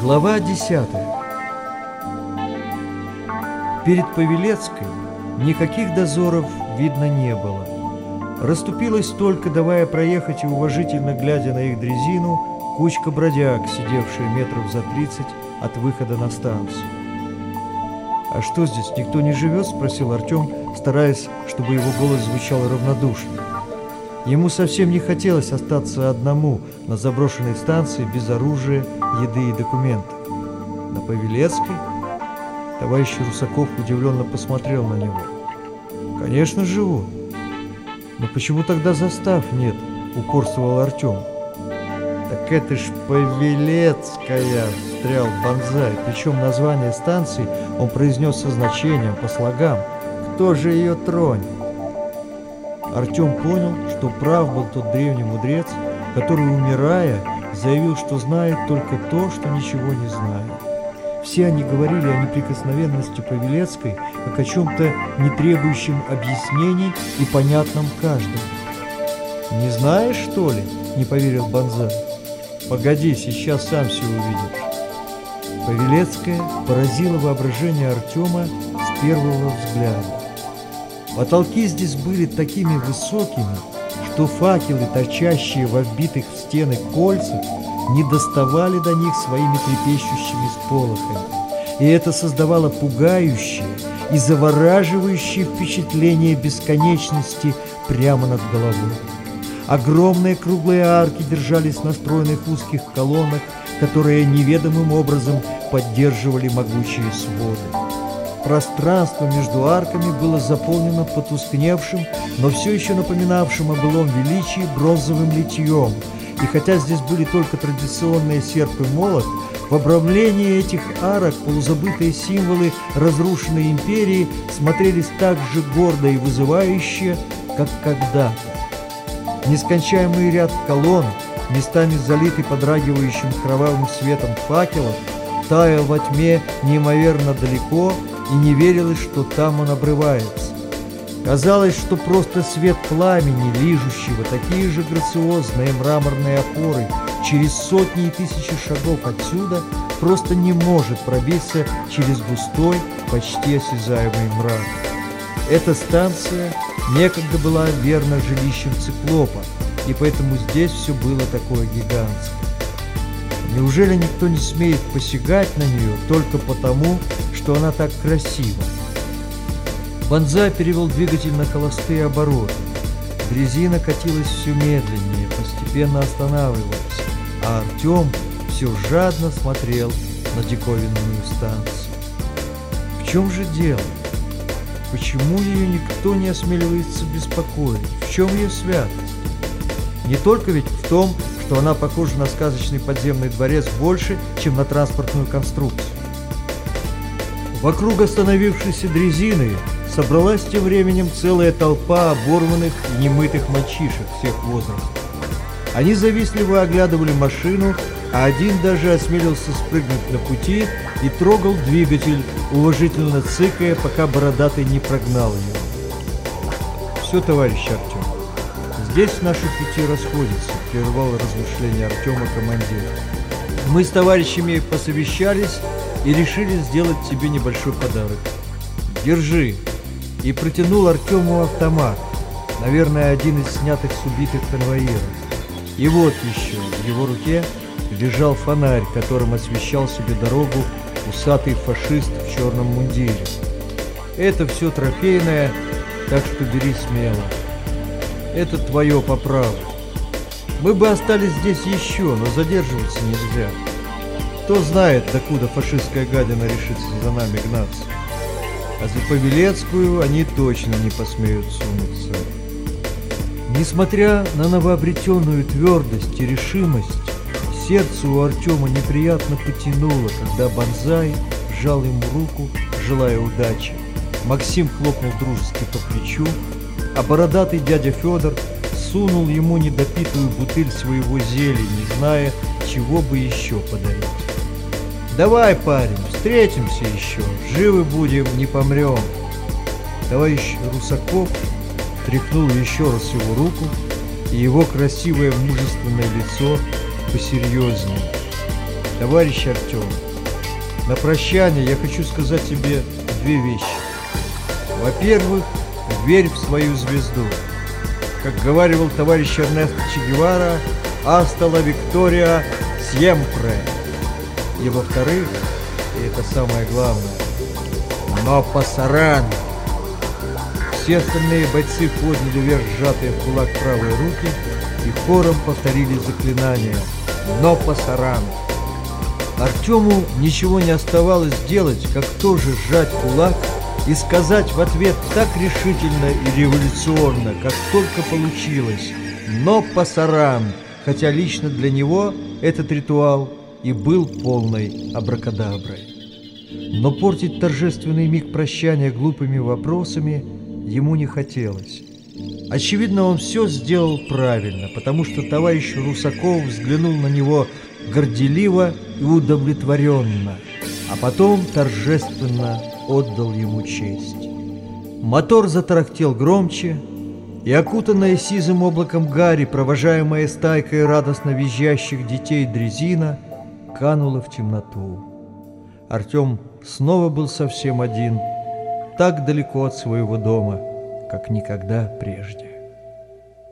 Глава 10 Перед Павелецкой никаких дозоров видно не было. Расступилась только, давая проехать и уважительно глядя на их дрезину, кучка бродяг, сидевшая метров за 30 от выхода на станцию. «А что здесь, никто не живет?» – спросил Артем, стараясь, чтобы его голос звучал равнодушно. Ему совсем не хотелось остаться одному на заброшенной станции без оружия, еды и документов. На Павелецкой товарищ Русаков удивленно посмотрел на него. «Конечно, живу. Но почему тогда застав нет?» – упорствовал Артем. «Так это ж Павелецкая!» – встрял Бонзай. Причем название станции он произнес со значением, по слогам. «Кто же ее тронет?» Артем понял, что прав был тот древний мудрец, который, умирая, заявил, что знает только то, что ничего не знает. Все они говорили о неприкосновенности Павелецкой, как о чем-то не требующем объяснений и понятном каждому. «Не знаешь, что ли?» – не поверил Бонзай. «Погоди, сейчас сам все увидишь». Павелецкая поразила воображение Артема с первого взгляда. Потолки здесь были такими высокими, что факелы, торчащие в вбитых в стены кольцах, не доставали до них своими трепещущими сполохами. И это создавало пугающее и завораживающее впечатление бесконечности прямо над головой. Огромные круглые арки держались на стройных узких колоннах, которые неведомым образом поддерживали могучие своды. Пространство между арками было заполнено потускневшим, но все еще напоминавшим о былом величии бронзовым литьем. И хотя здесь были только традиционные серп и молот, в обрамлении этих арок полузабытые символы разрушенной империи смотрелись так же гордо и вызывающе, как когда-то. Нескончаемый ряд колонн, местами залитый подрагивающим кровавым светом факелов, таял во тьме неимоверно далеко, и не верилось, что там он обрывается. Казалось, что просто свет пламени, лижущего такие же грациозные мраморные опоры через сотни и тысячи шагов отсюда, просто не может пробиться через густой, почти осязаемый мрак. Эта станция некогда была верно жилищем циклопа, и поэтому здесь все было такое гигантское. Неужели никто не смеет посягать на нее только потому, что она так красива? Бонза перевел двигатель на холостые обороты. Дрезина катилась все медленнее, постепенно останавливалась, а Артем все жадно смотрел на диковинную станцию. В чем же дело? Почему ее никто не осмеливается беспокоить? В чем ее святость? Не только ведь в том, что она похожа на сказочный подземный дворец больше, чем на транспортную конструкцию. Вокруг остановившейся дрезины собралась тем временем целая толпа оборванных немытых мальчишек всех возрастов. Они завистливо оглядывали машину, а один даже осмелился спрыгнуть на пути и трогал двигатель, уважительно цыкая, пока бородатый не прогнал его. «Все, товарищ Артем, здесь наши пути расходятся», — прервал размышления Артема командир. «Мы с товарищами посовещались и решили сделать тебе небольшой подарок. Держи!» И протянул Артему автомат, наверное, один из снятых с убитых конвоиров. И вот еще в его руке лежал фонарь, которым освещал себе дорогу усатый фашист в черном мундире. Это все трофейное, так что бери смело. Это твое по праву. Мы бы остались здесь еще, но задерживаться нельзя. Кто знает, докуда фашистская гадина решится за нами гнаться. А за Павелецкую они точно не посмеют сунуться. Несмотря на новообретенную твердость и решимость, сердце у Артема неприятно потянуло, когда Бонзай сжал ему руку, желая удачи, Максим хлопнул дружески по плечу, а бородатый дядя Федор сунул ему недопитую бутыль своего зелья, не зная, чего бы еще подарить. «Давай, парень, встретимся еще, живы будем, не помрем». Товарищ Русаков тряхнул еще раз его руку, и его красивое мужественное лицо посерьезнее. «Товарищ Артем, на прощание я хочу сказать тебе две вещи. Во-первых, верь в свою звезду. Как говаривал товарищ Эрнест Че Гевара, «Аста ла Виктория сьемпре». И во-вторых, и это самое главное, «Но пасаран». Все остальные бойцы подняли вверх сжатые в кулак правые руки и хором повторили заклинание «Но пасаран». Артему ничего не оставалось делать, как тоже сжать кулак и сказать в ответ так решительно и революционно, как только получилось «Но пасаран», хотя лично для него этот ритуал и был полной абракадаброй. Но портить торжественный миг прощания глупыми вопросами ему не хотелось. Очевидно, он все сделал правильно, потому что товарищ Русаков взглянул на него горделиво и удовлетворенно, а потом торжественно отдал ему честь. Мотор затарахтел громче, и окутанная сизым облаком гари, провожаемая стайкой радостно визжащих детей дрезина, канула в темноту. Артем снова был совсем один, так далеко от своего дома, как никогда прежде.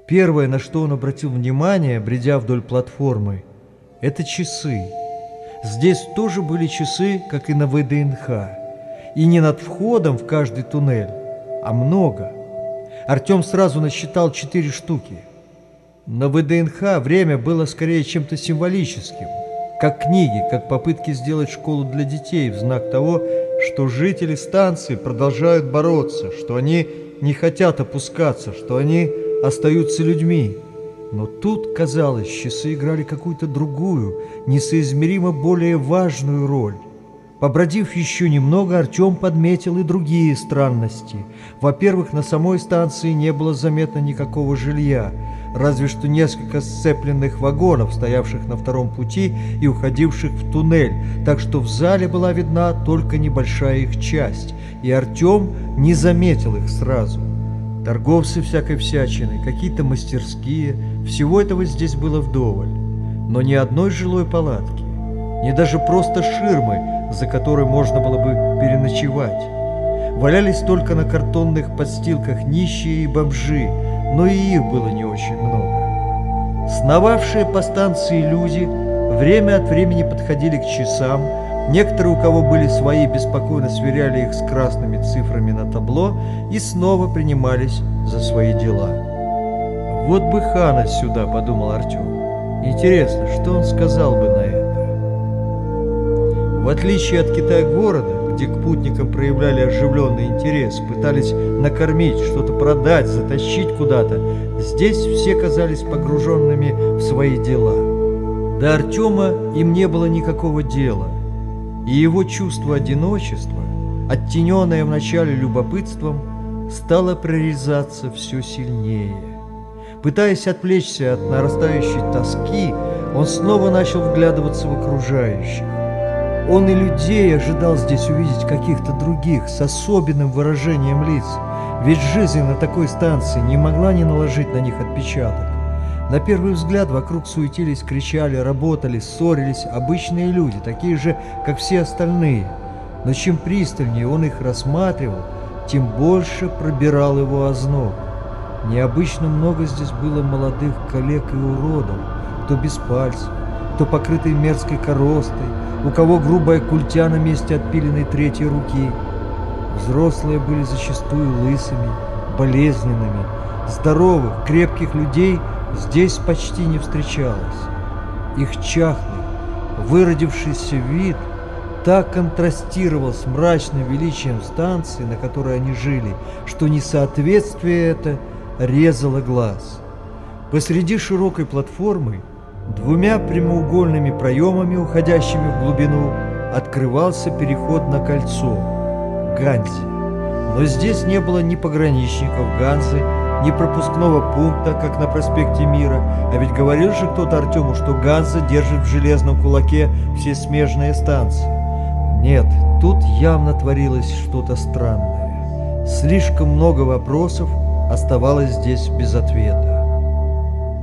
Первое, на что он обратил внимание, бредя вдоль платформы, это часы. Здесь тоже были часы, как и на ВДНХ. И не над входом в каждый туннель, а много. Артем сразу насчитал четыре штуки. На ВДНХ время было скорее чем-то символическим, как книги, как попытки сделать школу для детей в знак того, что жители станции продолжают бороться, что они не хотят опускаться, что они остаются людьми. Но тут, казалось, часы играли какую-то другую, несоизмеримо более важную роль. Побродив еще немного, Артем подметил и другие странности. Во-первых, на самой станции не было заметно никакого жилья, разве что несколько сцепленных вагонов, стоявших на втором пути и уходивших в туннель, так что в зале была видна только небольшая их часть, и Артем не заметил их сразу. Торговцы всякой всячины, какие-то мастерские, всего этого здесь было вдоволь. Но ни одной жилой палатки, ни даже просто ширмы, за которой можно было бы переночевать. Валялись только на картонных подстилках нищие и бомжи, но и их было не очень много. Сновавшие по станции люди время от времени подходили к часам, Некоторые, у кого были свои, беспокойно сверяли их с красными цифрами на табло и снова принимались за свои дела. «Вот бы хана сюда», — подумал Артем. «Интересно, что он сказал бы на это?» В отличие от Китая-города, где к путникам проявляли оживленный интерес, пытались накормить, что-то продать, затащить куда-то, здесь все казались погруженными в свои дела. До Артема им не было никакого дела — и его чувство одиночества, оттененное вначале любопытством, стало прорезаться все сильнее. Пытаясь отвлечься от нарастающей тоски, он снова начал вглядываться в окружающих. Он и людей ожидал здесь увидеть каких-то других, с особенным выражением лиц, ведь жизнь на такой станции не могла не наложить на них отпечаток. На первый взгляд вокруг суетились, кричали, работали, ссорились обычные люди, такие же, как все остальные. Но чем пристальнее он их рассматривал, тем больше пробирал его озноб. Необычно много здесь было молодых коллег и уродов, кто без пальцев, кто покрытый мерзкой коростой, у кого грубая культя на месте отпиленной третьей руки. Взрослые были зачастую лысыми, болезненными, здоровых, крепких людей – здесь почти не встречалось. Их чахлый, выродившийся вид так контрастировал с мрачным величием станции, на которой они жили, что несоответствие это резало глаз. Посреди широкой платформы, двумя прямоугольными проемами, уходящими в глубину, открывался переход на кольцо, Ганзи. Но здесь не было ни пограничников Ганзы, ни пропускного пункта, как на проспекте Мира. А ведь говорил же кто-то Артему, что Ганза держит в железном кулаке все смежные станции. Нет, тут явно творилось что-то странное. Слишком много вопросов оставалось здесь без ответа.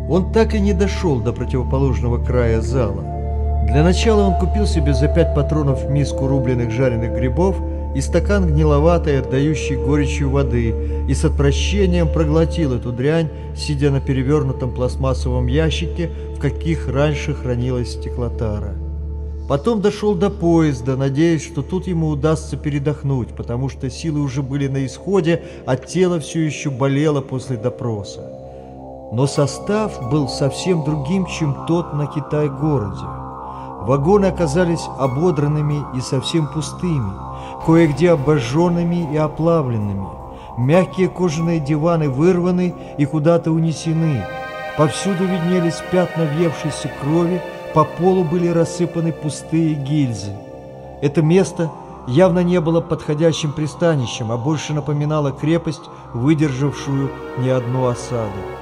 Он так и не дошел до противоположного края зала. Для начала он купил себе за пять патронов миску рубленых жареных грибов и стакан гниловатой, отдающей горечью воды, и с отвращением проглотил эту дрянь, сидя на перевернутом пластмассовом ящике, в каких раньше хранилась стеклотара. Потом дошел до поезда, надеясь, что тут ему удастся передохнуть, потому что силы уже были на исходе, а тело все еще болело после допроса. Но состав был совсем другим, чем тот на Китай-городе. Вагоны оказались ободранными и совсем пустыми, кое-где обожженными и оплавленными. Мягкие кожаные диваны вырваны и куда-то унесены. Повсюду виднелись пятна въевшейся крови, по полу были рассыпаны пустые гильзы. Это место явно не было подходящим пристанищем, а больше напоминало крепость, выдержавшую не одну осаду.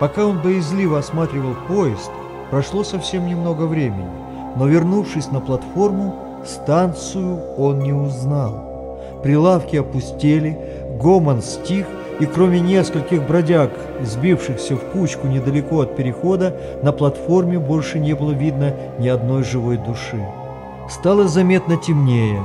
Пока он боязливо осматривал поезд, прошло совсем немного времени но, вернувшись на платформу, станцию он не узнал. Прилавки опустели, гомон стих, и кроме нескольких бродяг, сбившихся в кучку недалеко от перехода, на платформе больше не было видно ни одной живой души. Стало заметно темнее.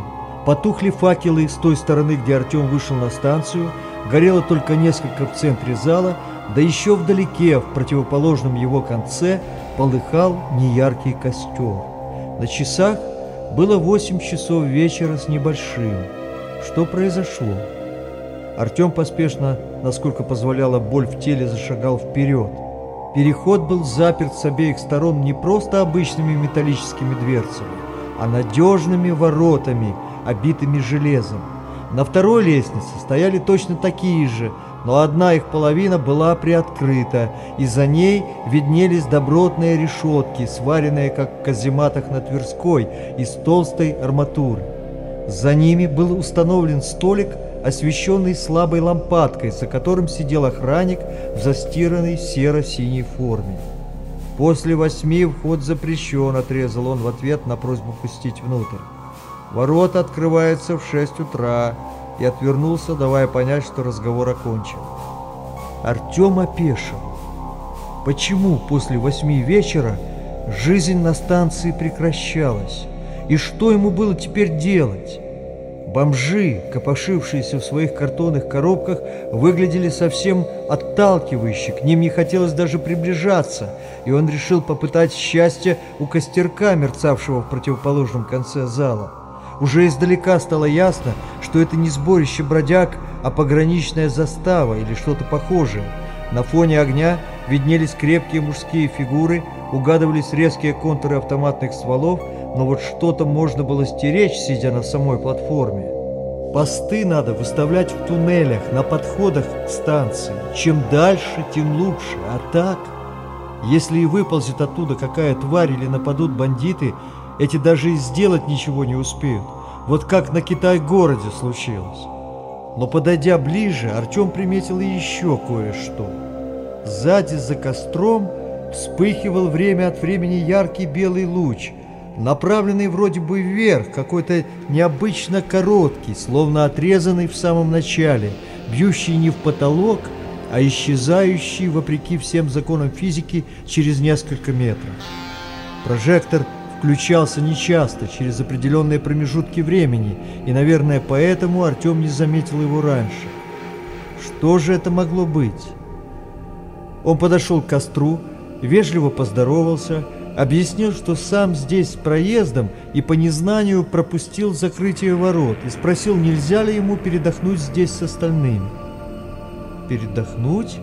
Потухли факелы с той стороны, где Артем вышел на станцию, горело только несколько в центре зала, да еще вдалеке, в противоположном его конце, полыхал неяркий костер. На часах было 8 часов вечера с небольшим. Что произошло? Артем поспешно, насколько позволяла боль в теле, зашагал вперед. Переход был заперт с обеих сторон не просто обычными металлическими дверцами, а надежными воротами, обитыми железом. На второй лестнице стояли точно такие же, но одна их половина была приоткрыта, и за ней виднелись добротные решетки, сваренные, как в казематах на Тверской, из толстой арматуры. За ними был установлен столик, освещенный слабой лампадкой, за которым сидел охранник в застиранной серо-синей форме. «После восьми вход запрещен», — отрезал он в ответ на просьбу пустить внутрь. «Ворота открываются в шесть утра и отвернулся, давая понять, что разговор окончен. Артем опешил. Почему после восьми вечера жизнь на станции прекращалась? И что ему было теперь делать? Бомжи, копошившиеся в своих картонных коробках, выглядели совсем отталкивающе, к ним не хотелось даже приближаться, и он решил попытать счастье у костерка, мерцавшего в противоположном конце зала. Уже издалека стало ясно, что это не сборище бродяг, а пограничная застава или что-то похожее. На фоне огня виднелись крепкие мужские фигуры, угадывались резкие контуры автоматных стволов, но вот что-то можно было стеречь, сидя на самой платформе. Посты надо выставлять в туннелях, на подходах к станции. Чем дальше, тем лучше. А так, если и выползет оттуда какая тварь или нападут бандиты, эти даже и сделать ничего не успеют. Вот как на Китай-городе случилось. Но подойдя ближе, Артем приметил еще кое-что. Сзади за костром вспыхивал время от времени яркий белый луч, направленный вроде бы вверх, какой-то необычно короткий, словно отрезанный в самом начале, бьющий не в потолок, а исчезающий, вопреки всем законам физики, через несколько метров. Прожектор – включался нечасто, через определенные промежутки времени, и, наверное, поэтому Артем не заметил его раньше. Что же это могло быть? Он подошел к костру, вежливо поздоровался, объяснил, что сам здесь с проездом и по незнанию пропустил закрытие ворот и спросил, нельзя ли ему передохнуть здесь с остальными. «Передохнуть?»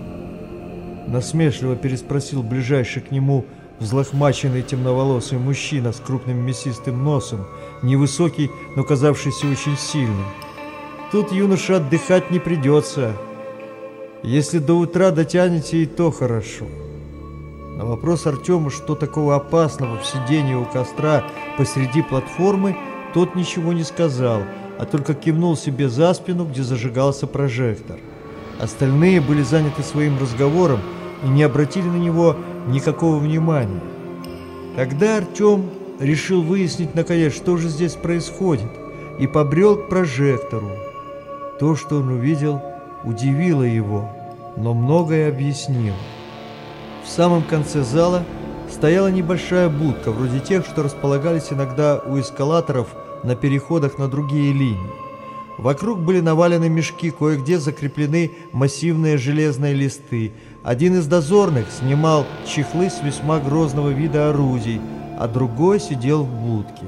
Насмешливо переспросил ближайший к нему взлохмаченный темноволосый мужчина с крупным мясистым носом, невысокий, но казавшийся очень сильным. Тут юноше отдыхать не придется. Если до утра дотянете, и то хорошо. На вопрос Артема, что такого опасного в сидении у костра посреди платформы, тот ничего не сказал, а только кивнул себе за спину, где зажигался прожектор. Остальные были заняты своим разговором и не обратили на него никакого внимания. Тогда Артем решил выяснить наконец, что же здесь происходит, и побрел к прожектору. То, что он увидел, удивило его, но многое объяснило. В самом конце зала стояла небольшая будка, вроде тех, что располагались иногда у эскалаторов на переходах на другие линии. Вокруг были навалены мешки, кое-где закреплены массивные железные листы. Один из дозорных снимал чехлы с весьма грозного вида орудий, а другой сидел в будке.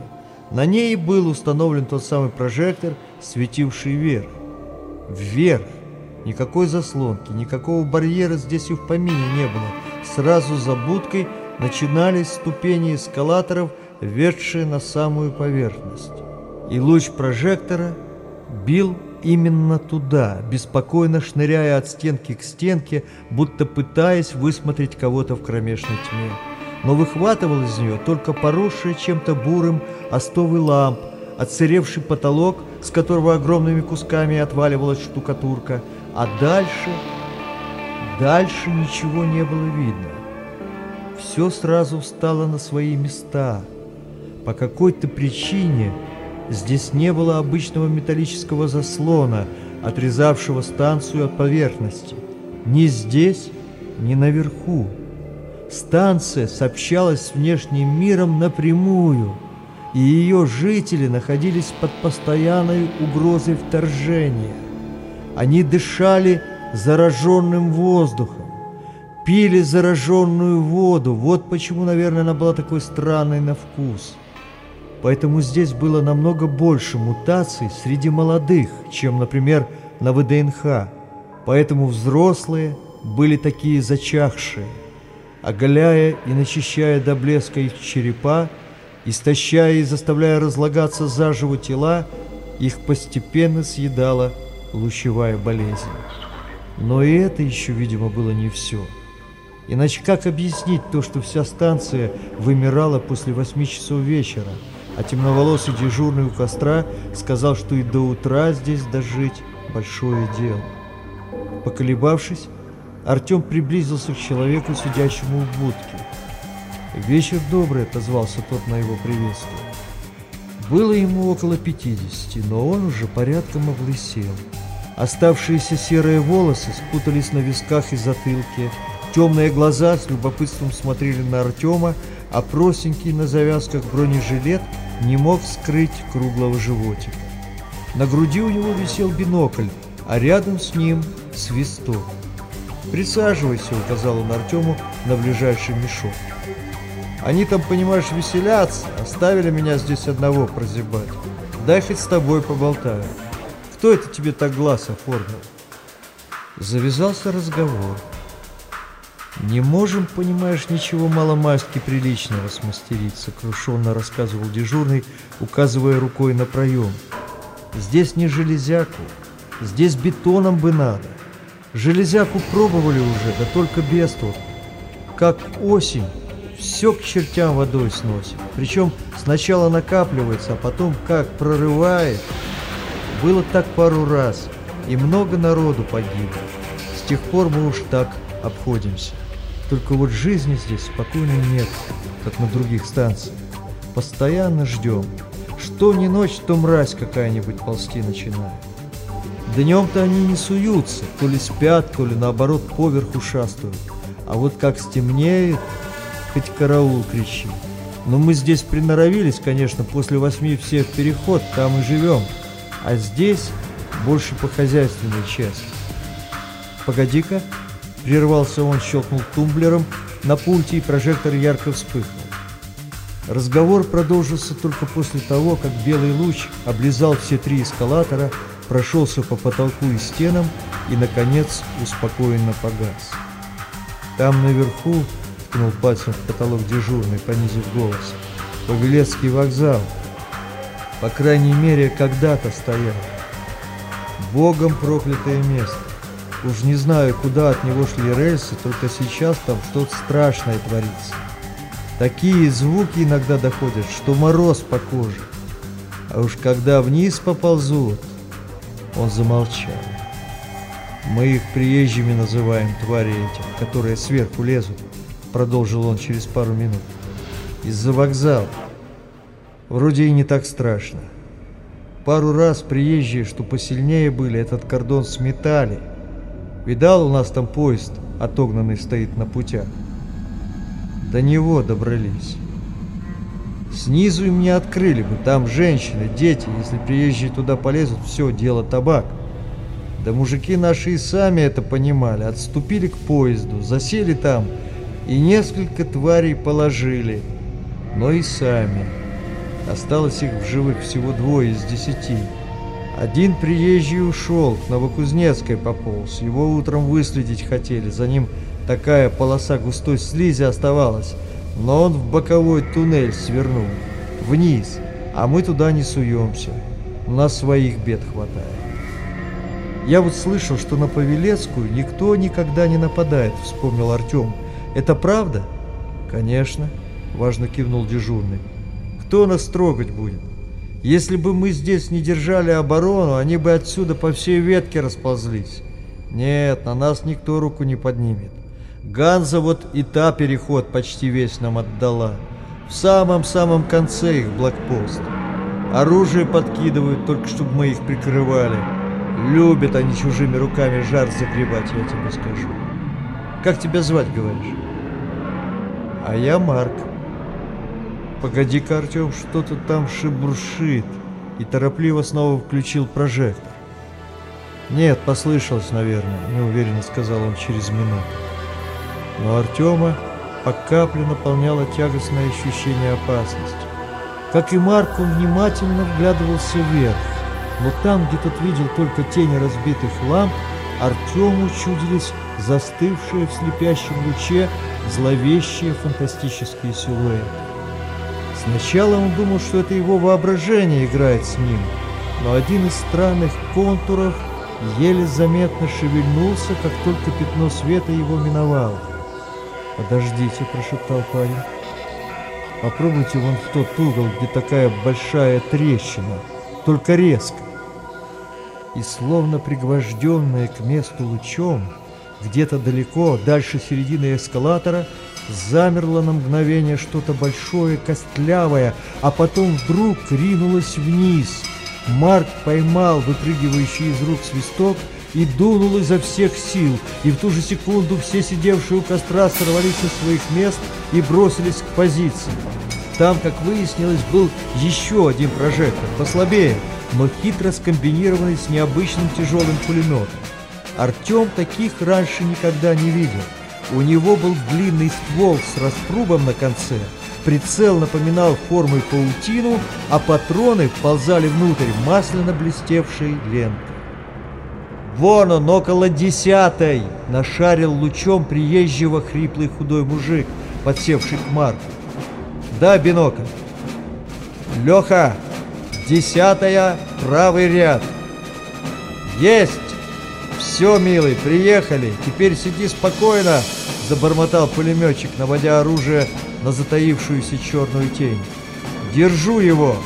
На ней был установлен тот самый прожектор, светивший вверх. Вверх! Никакой заслонки, никакого барьера здесь и в помине не было. Сразу за будкой начинались ступени эскалаторов, ведшие на самую поверхность. И луч прожектора бил именно туда, беспокойно шныряя от стенки к стенке, будто пытаясь высмотреть кого-то в кромешной тьме. Но выхватывал из нее только поросший чем-то бурым остовый ламп, отсыревший потолок, с которого огромными кусками отваливалась штукатурка, а дальше, дальше ничего не было видно. Все сразу встало на свои места. По какой-то причине здесь не было обычного металлического заслона, отрезавшего станцию от поверхности. Ни здесь, ни наверху. Станция сообщалась с внешним миром напрямую, и ее жители находились под постоянной угрозой вторжения. Они дышали зараженным воздухом, пили зараженную воду. Вот почему, наверное, она была такой странной на вкус. Поэтому здесь было намного больше мутаций среди молодых, чем, например, на ВДНХ. Поэтому взрослые были такие зачахшие. Оголяя и начищая до блеска их черепа, истощая и заставляя разлагаться заживо тела, их постепенно съедала лучевая болезнь. Но и это еще, видимо, было не все. Иначе как объяснить то, что вся станция вымирала после восьми часов вечера, а темноволосый дежурный у костра сказал, что и до утра здесь дожить большое дело. Поколебавшись, Артем приблизился к человеку, сидящему в будке. «Вечер добрый», — отозвался тот на его приветствие. Было ему около пятидесяти, но он уже порядком облысел. Оставшиеся серые волосы спутались на висках и затылке, темные глаза с любопытством смотрели на Артема, а простенький на завязках бронежилет не мог скрыть круглого животика. На груди у него висел бинокль, а рядом с ним свисток. «Присаживайся», — указал он Артему на ближайший мешок. «Они там, понимаешь, веселятся, оставили меня здесь одного прозябать. Дай хоть с тобой поболтаю. Кто это тебе так глаз оформил?» Завязался разговор. «Не можем, понимаешь, ничего маломальски приличного смастерить», — сокрушенно рассказывал дежурный, указывая рукой на проем. «Здесь не железяку, здесь бетоном бы надо. Железяку пробовали уже, да только без толку. Как осень, все к чертям водой сносит. Причем сначала накапливается, а потом как прорывает. Было так пару раз, и много народу погибло. С тех пор мы уж так обходимся. Только вот жизни здесь спокойно нет, как на других станциях. Постоянно ждем. Что ни ночь, то мразь какая-нибудь ползти начинает. Днем-то они не суются, то ли спят, то ли наоборот поверху шастают. А вот как стемнеет, хоть караул кричи. Но мы здесь приноровились, конечно, после восьми всех переход, там и живем. А здесь больше по хозяйственной части. Погоди-ка, Прервался он, щелкнул тумблером на пульте, и прожектор ярко вспыхнул. Разговор продолжился только после того, как белый луч облизал все три эскалатора, прошелся по потолку и стенам и, наконец, успокоенно погас. Там наверху, ткнул пальцем в потолок дежурный, понизив голос, Павелецкий вокзал. По крайней мере, когда-то стоял. Богом проклятое место. Уж не знаю, куда от него шли рельсы, только сейчас там что-то страшное творится. Такие звуки иногда доходят, что мороз по коже. А уж когда вниз поползут, он замолчал. Мы их приезжими называем, твари эти, которые сверху лезут, продолжил он через пару минут. Из-за вокзала. Вроде и не так страшно. Пару раз приезжие, что посильнее были, этот кордон сметали. Видал, у нас там поезд отогнанный стоит на путях. До него добрались. Снизу им не открыли бы, там женщины, дети, если приезжие туда полезут, все, дело табак. Да мужики наши и сами это понимали, отступили к поезду, засели там и несколько тварей положили, но и сами. Осталось их в живых всего двое из десяти. Один приезжий ушел, к Новокузнецкой пополз. Его утром выследить хотели, за ним такая полоса густой слизи оставалась. Но он в боковой туннель свернул, вниз, а мы туда не суемся. У нас своих бед хватает. Я вот слышал, что на Павелецкую никто никогда не нападает, вспомнил Артем. Это правда? Конечно, важно кивнул дежурный. Кто нас трогать будет? Если бы мы здесь не держали оборону, они бы отсюда по всей ветке расползлись. Нет, на нас никто руку не поднимет. Ганза вот и та переход почти весь нам отдала. В самом-самом конце их блокпост. Оружие подкидывают, только чтобы мы их прикрывали. Любят они чужими руками жар загребать, я тебе скажу. Как тебя звать, говоришь? А я Марк. Погоди-ка, Артем, что-то там шебуршит. И торопливо снова включил прожектор. Нет, послышалось, наверное, неуверенно сказал он через минуту. Но Артема по капле наполняло тягостное ощущение опасности. Как и Марк, он внимательно вглядывался вверх, но там, где тот видел только тени разбитых ламп, Артему чудились застывшие в слепящем луче зловещие фантастические силуэты. Сначала он думал, что это его воображение играет с ним, но один из странных контуров еле заметно шевельнулся, как только пятно света его миновало. «Подождите», – прошептал парень. «Попробуйте вон в тот угол, где такая большая трещина, только резко». И словно пригвожденное к месту лучом, где-то далеко, дальше середины эскалатора, замерло на мгновение что-то большое, костлявое, а потом вдруг ринулось вниз. Марк поймал выпрыгивающий из рук свисток и дунул изо всех сил, и в ту же секунду все сидевшие у костра сорвались со своих мест и бросились к позиции. Там, как выяснилось, был еще один прожектор, послабее, но хитро скомбинированный с необычным тяжелым пулеметом. Артем таких раньше никогда не видел. У него был длинный ствол с распрубом на конце, прицел напоминал формой паутину, а патроны ползали внутрь масляно блестевшей ленты. «Вон он, около десятой!» — нашарил лучом приезжего хриплый худой мужик, подсевший к Марку. «Да, бинокль!» «Леха, десятая, правый ряд!» «Есть!» «Все, милый, приехали, теперь сиди спокойно!» — забормотал пулеметчик, наводя оружие на затаившуюся черную тень. «Держу его!»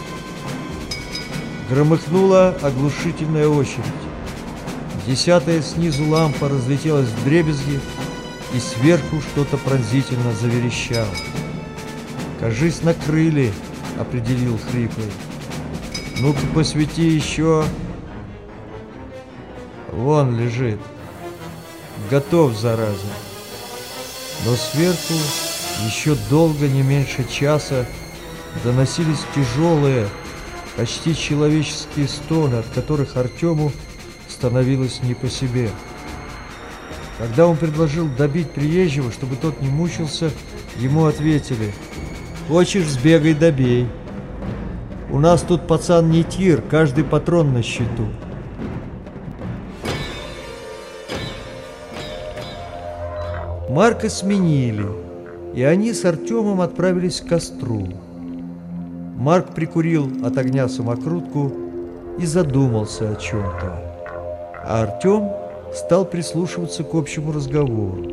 Громыхнула оглушительная очередь. Десятая снизу лампа разлетелась в дребезги, и сверху что-то пронзительно заверещало. «Кажись, накрыли», — определил хриплый. «Ну-ка, посвети еще». Вон лежит. Готов, зараза. Но сверху еще долго, не меньше часа, доносились тяжелые, почти человеческие стоны, от которых Артему становилось не по себе. Когда он предложил добить приезжего, чтобы тот не мучился, ему ответили «Хочешь, сбегай, добей. У нас тут пацан не тир, каждый патрон на счету». Марка сменили, и они с Артемом отправились к костру. Марк прикурил от огня самокрутку и задумался о чем-то а Артем стал прислушиваться к общему разговору.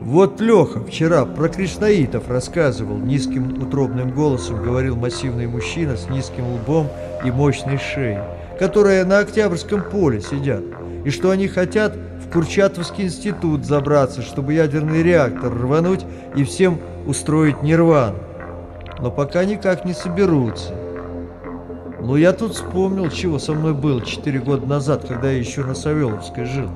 Вот Леха вчера про кришнаитов рассказывал, низким утробным голосом говорил массивный мужчина с низким лбом и мощной шеей, которые на Октябрьском поле сидят, и что они хотят в Курчатовский институт забраться, чтобы ядерный реактор рвануть и всем устроить нирвану. Но пока никак не соберутся. Ну, я тут вспомнил, чего со мной было четыре года назад, когда я еще на Савеловской жил.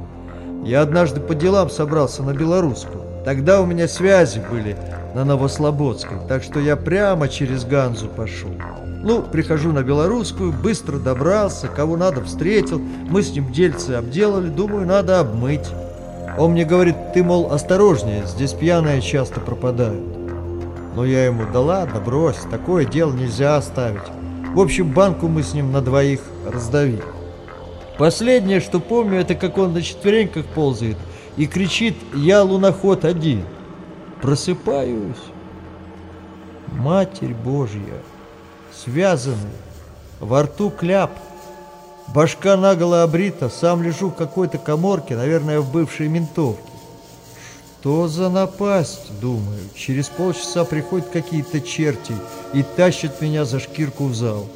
Я однажды по делам собрался на Белорусскую. Тогда у меня связи были на Новослободской, так что я прямо через Ганзу пошел. Ну, прихожу на Белорусскую, быстро добрался, кого надо встретил, мы с ним дельцы обделали, думаю, надо обмыть. Он мне говорит, ты, мол, осторожнее, здесь пьяные часто пропадают. Но я ему, да ладно, брось, такое дело нельзя оставить. В общем, банку мы с ним на двоих раздавили. Последнее, что помню, это как он на четвереньках ползает и кричит «Я луноход один». Просыпаюсь. Матерь Божья, связанный, во рту кляп, башка наголо обрита, сам лежу в какой-то коморке, наверное, в бывшей ментовке. Что за напасть, думаю. Через полчаса приходят какие-то черти и тащат меня за шкирку в зал.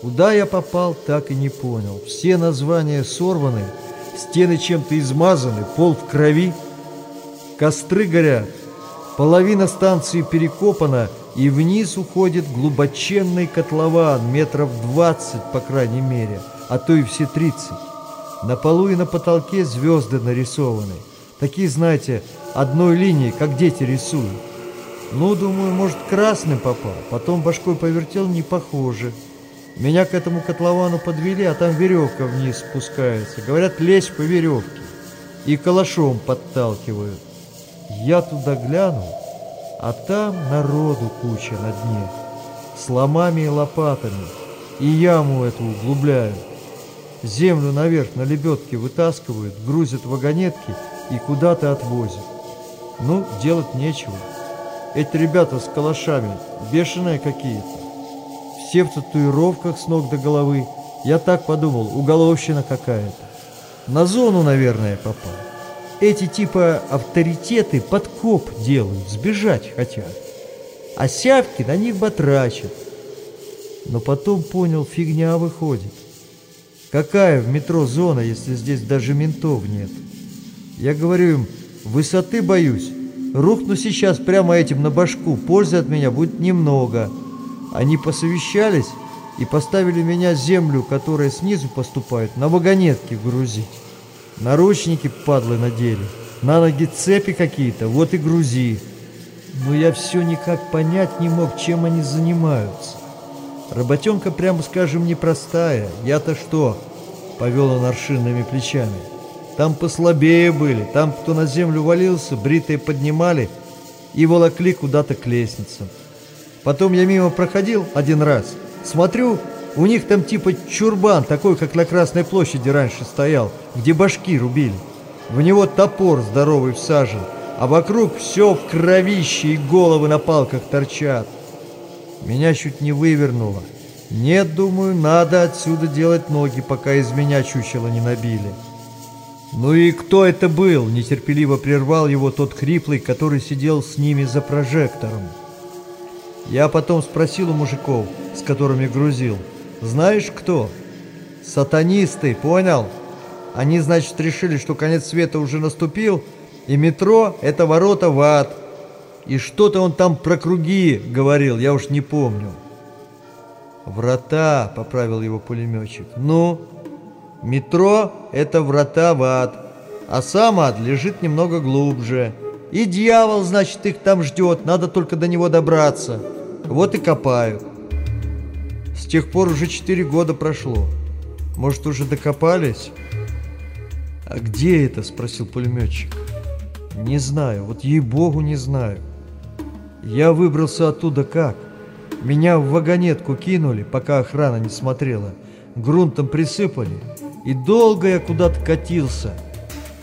Куда я попал, так и не понял. Все названия сорваны, стены чем-то измазаны, пол в крови. Костры горят, половина станции перекопана, и вниз уходит глубоченный котлован, метров двадцать, по крайней мере, а то и все тридцать. На полу и на потолке звезды нарисованы. Такие, знаете, одной линией, как дети рисуют. Ну, думаю, может, красным попал. Потом башкой повертел, не похоже. Меня к этому котловану подвели, а там веревка вниз спускается. Говорят, лезь по веревке. И калашом подталкивают. Я туда глянул, а там народу куча на дне. С ломами и лопатами. И яму эту углубляют. Землю наверх на лебедке вытаскивают, грузят вагонетки и куда-то отвозят. Ну, делать нечего. Эти ребята с калашами бешеные какие-то все в татуировках с ног до головы. Я так подумал, уголовщина какая-то. На зону, наверное, попал. Эти типа авторитеты подкоп делают, сбежать хотят. А сявки на них батрачат. Но потом понял, фигня выходит. Какая в метро зона, если здесь даже ментов нет? Я говорю им, высоты боюсь. Рухну сейчас прямо этим на башку, пользы от меня будет немного. Они посовещались и поставили меня землю, которая снизу поступает, на вагонетки грузить. Наручники, падлы, надели. На ноги цепи какие-то, вот и грузи. Но я все никак понять не мог, чем они занимаются. Работенка, прямо скажем, непростая. Я-то что? Повел он аршинными плечами. Там послабее были, там, кто на землю валился, бритые поднимали и волокли куда-то к лестницам. Потом я мимо проходил один раз. Смотрю, у них там типа чурбан, такой, как на Красной площади раньше стоял, где башки рубили. В него топор здоровый всажен, а вокруг все в кровище и головы на палках торчат. Меня чуть не вывернуло. Нет, думаю, надо отсюда делать ноги, пока из меня чучело не набили. «Ну и кто это был?» – нетерпеливо прервал его тот хриплый, который сидел с ними за прожектором. Я потом спросил у мужиков, с которыми грузил, знаешь кто? Сатанисты, понял? Они, значит, решили, что конец света уже наступил, и метро — это ворота в ад. И что-то он там про круги говорил, я уж не помню. «Врата», — поправил его пулеметчик. «Ну, метро — это врата в ад, а сам ад лежит немного глубже». И дьявол, значит, их там ждет, надо только до него добраться. Вот и копают. С тех пор уже четыре года прошло. Может, уже докопались? А где это? Спросил пулеметчик. Не знаю, вот ей-богу не знаю. Я выбрался оттуда как? Меня в вагонетку кинули, пока охрана не смотрела. Грунтом присыпали. И долго я куда-то катился.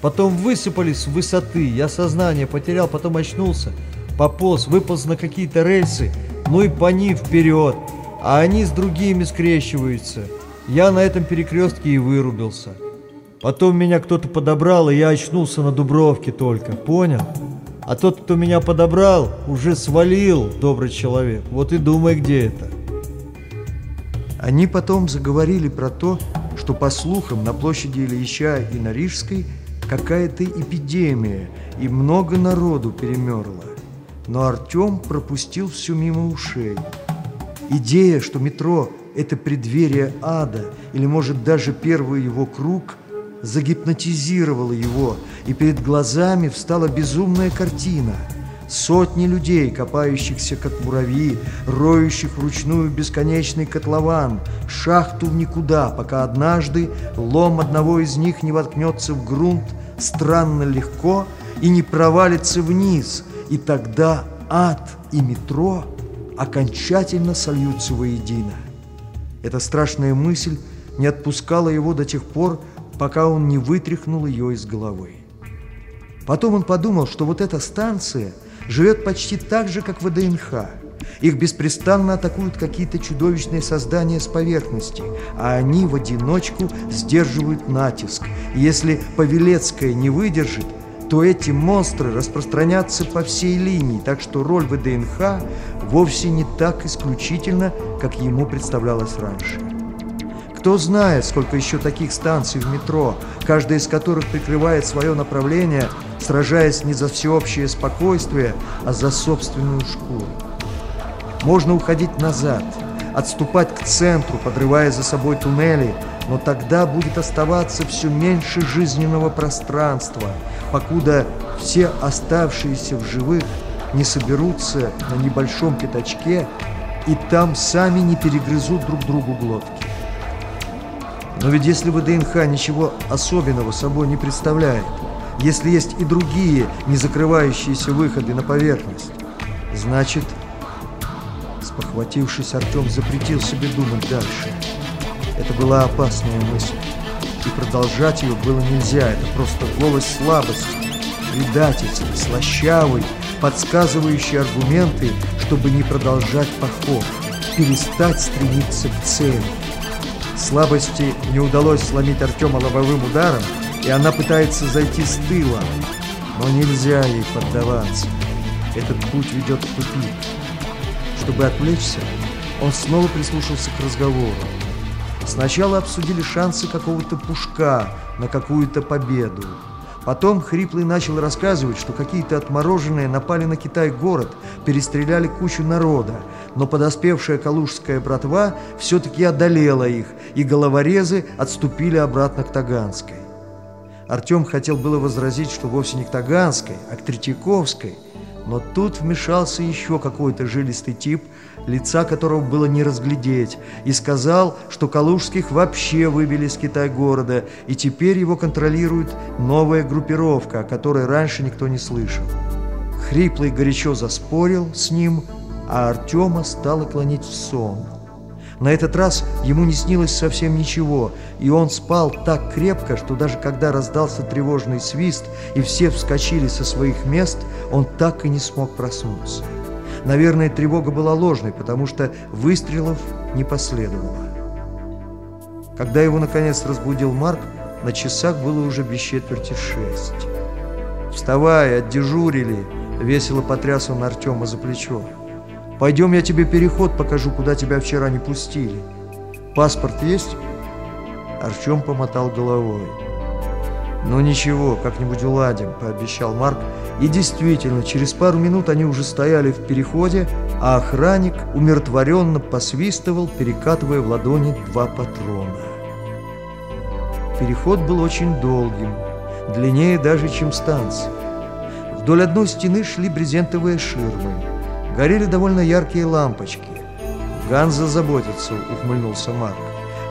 Потом высыпались с высоты, я сознание потерял, потом очнулся, пополз, выполз на какие-то рельсы, ну и по ним вперед, а они с другими скрещиваются. Я на этом перекрестке и вырубился. Потом меня кто-то подобрал, и я очнулся на Дубровке только, понял? А тот, кто меня подобрал, уже свалил, добрый человек. Вот и думай, где это. Они потом заговорили про то, что, по слухам, на площади Ильича и на Рижской какая-то эпидемия, и много народу перемерло. Но Артем пропустил все мимо ушей. Идея, что метро – это преддверие ада, или, может, даже первый его круг, загипнотизировала его, и перед глазами встала безумная картина – Сотни людей, копающихся как муравьи, роющих вручную бесконечный котлован, шахту в никуда, пока однажды лом одного из них не воткнется в грунт странно легко и не провалится вниз, и тогда ад и метро окончательно сольются воедино. Эта страшная мысль не отпускала его до тех пор, пока он не вытряхнул ее из головы. Потом он подумал, что вот эта станция – живет почти так же, как ВДНХ. Их беспрестанно атакуют какие-то чудовищные создания с поверхности, а они в одиночку сдерживают натиск. И если Павелецкая не выдержит, то эти монстры распространятся по всей линии, так что роль ВДНХ вовсе не так исключительна, как ему представлялось раньше. Кто знает, сколько еще таких станций в метро, каждая из которых прикрывает свое направление, сражаясь не за всеобщее спокойствие, а за собственную шкуру. Можно уходить назад, отступать к центру, подрывая за собой туннели, но тогда будет оставаться все меньше жизненного пространства, покуда все оставшиеся в живых не соберутся на небольшом пятачке и там сами не перегрызут друг другу глотки. Но ведь если ВДНХ ничего особенного собой не представляет, если есть и другие, не закрывающиеся выходы на поверхность, значит, спохватившись, Артем запретил себе думать дальше. Это была опасная мысль, и продолжать ее было нельзя, это просто голос слабости, предательский, слащавый, подсказывающий аргументы, чтобы не продолжать поход, перестать стремиться к цели. Слабости не удалось сломить Артема лобовым ударом, и она пытается зайти с тыла, но нельзя ей поддаваться. Этот путь ведет в тупик. Чтобы отвлечься, он снова прислушался к разговору. Сначала обсудили шансы какого-то пушка на какую-то победу. Потом Хриплый начал рассказывать, что какие-то отмороженные напали на Китай-город, перестреляли кучу народа, но подоспевшая калужская братва все-таки одолела их, и головорезы отступили обратно к Таганской. Артем хотел было возразить, что вовсе не к Таганской, а к Третьяковской, но тут вмешался еще какой-то жилистый тип, лица которого было не разглядеть, и сказал, что Калужских вообще вывели с Китай-города, и теперь его контролирует новая группировка, о которой раньше никто не слышал. Хриплый горячо заспорил с ним, а Артема стало клонить в сон. На этот раз ему не снилось совсем ничего, и он спал так крепко, что даже когда раздался тревожный свист и все вскочили со своих мест, он так и не смог проснуться. Наверное, тревога была ложной, потому что выстрелов не последовало. Когда его, наконец, разбудил Марк, на часах было уже без четверти шесть. «Вставай, отдежурили!» — весело потряс он Артема за плечо. Пойдем, я тебе переход покажу, куда тебя вчера не пустили. Паспорт есть?» Артем помотал головой. «Ну ничего, как-нибудь уладим», – пообещал Марк. И действительно, через пару минут они уже стояли в переходе, а охранник умиротворенно посвистывал, перекатывая в ладони два патрона. Переход был очень долгим, длиннее даже, чем станция. Вдоль одной стены шли брезентовые ширмы горели довольно яркие лампочки. «Ганза заботится», — ухмыльнулся Марк.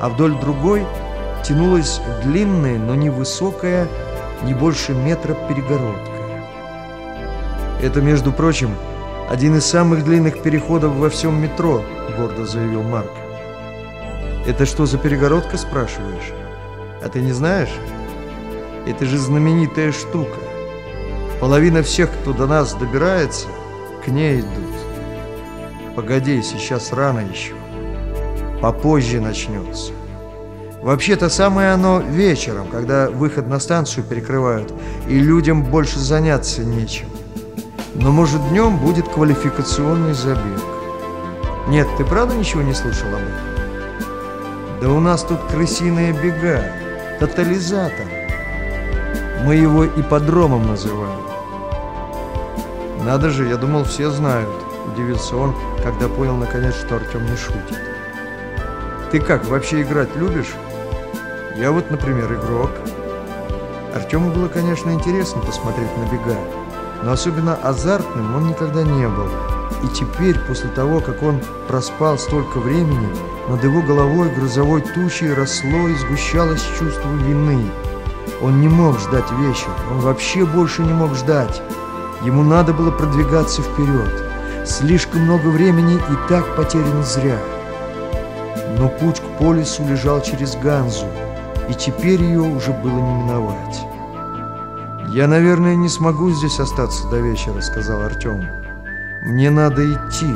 А вдоль другой тянулась длинная, но невысокая, не больше метра перегородка. «Это, между прочим, один из самых длинных переходов во всем метро», — гордо заявил Марк. «Это что за перегородка, спрашиваешь? А ты не знаешь? Это же знаменитая штука. Половина всех, кто до нас добирается, к ней идут. Погоди, сейчас рано еще. Попозже начнется. Вообще-то самое оно вечером, когда выход на станцию перекрывают, и людям больше заняться нечем. Но, может, днем будет квалификационный забег. Нет, ты правда ничего не слышал об этом? Да у нас тут крысиные бега, тотализатор. Мы его ипподромом называем. Надо же, я думал, все знают, удивился он, когда понял наконец, что Артем не шутит. Ты как, вообще играть любишь? Я вот, например, игрок. Артему было, конечно, интересно посмотреть на бега, но особенно азартным он никогда не был. И теперь, после того, как он проспал столько времени, над его головой грозовой тучей росло и сгущалось чувство вины. Он не мог ждать вечера, он вообще больше не мог ждать. Ему надо было продвигаться вперед. Слишком много времени и так потеряно зря. Но путь к полису лежал через Ганзу, и теперь ее уже было не миновать. «Я, наверное, не смогу здесь остаться до вечера», — сказал Артем. «Мне надо идти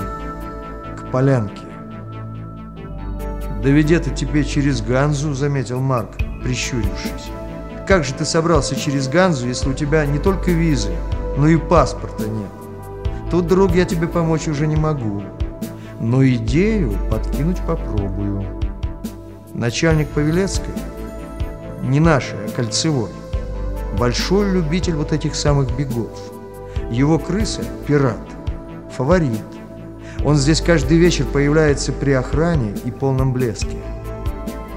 к полянке». «Да ведь это тебе через Ганзу», — заметил Марк, прищурившись. «Как же ты собрался через Ганзу, если у тебя не только визы, но и паспорта нет? Тут, друг, я тебе помочь уже не могу, но идею подкинуть попробую». Начальник Павелецкой, не нашей, а кольцевой, большой любитель вот этих самых бегов. Его крыса – пират, фаворит. Он здесь каждый вечер появляется при охране и полном блеске.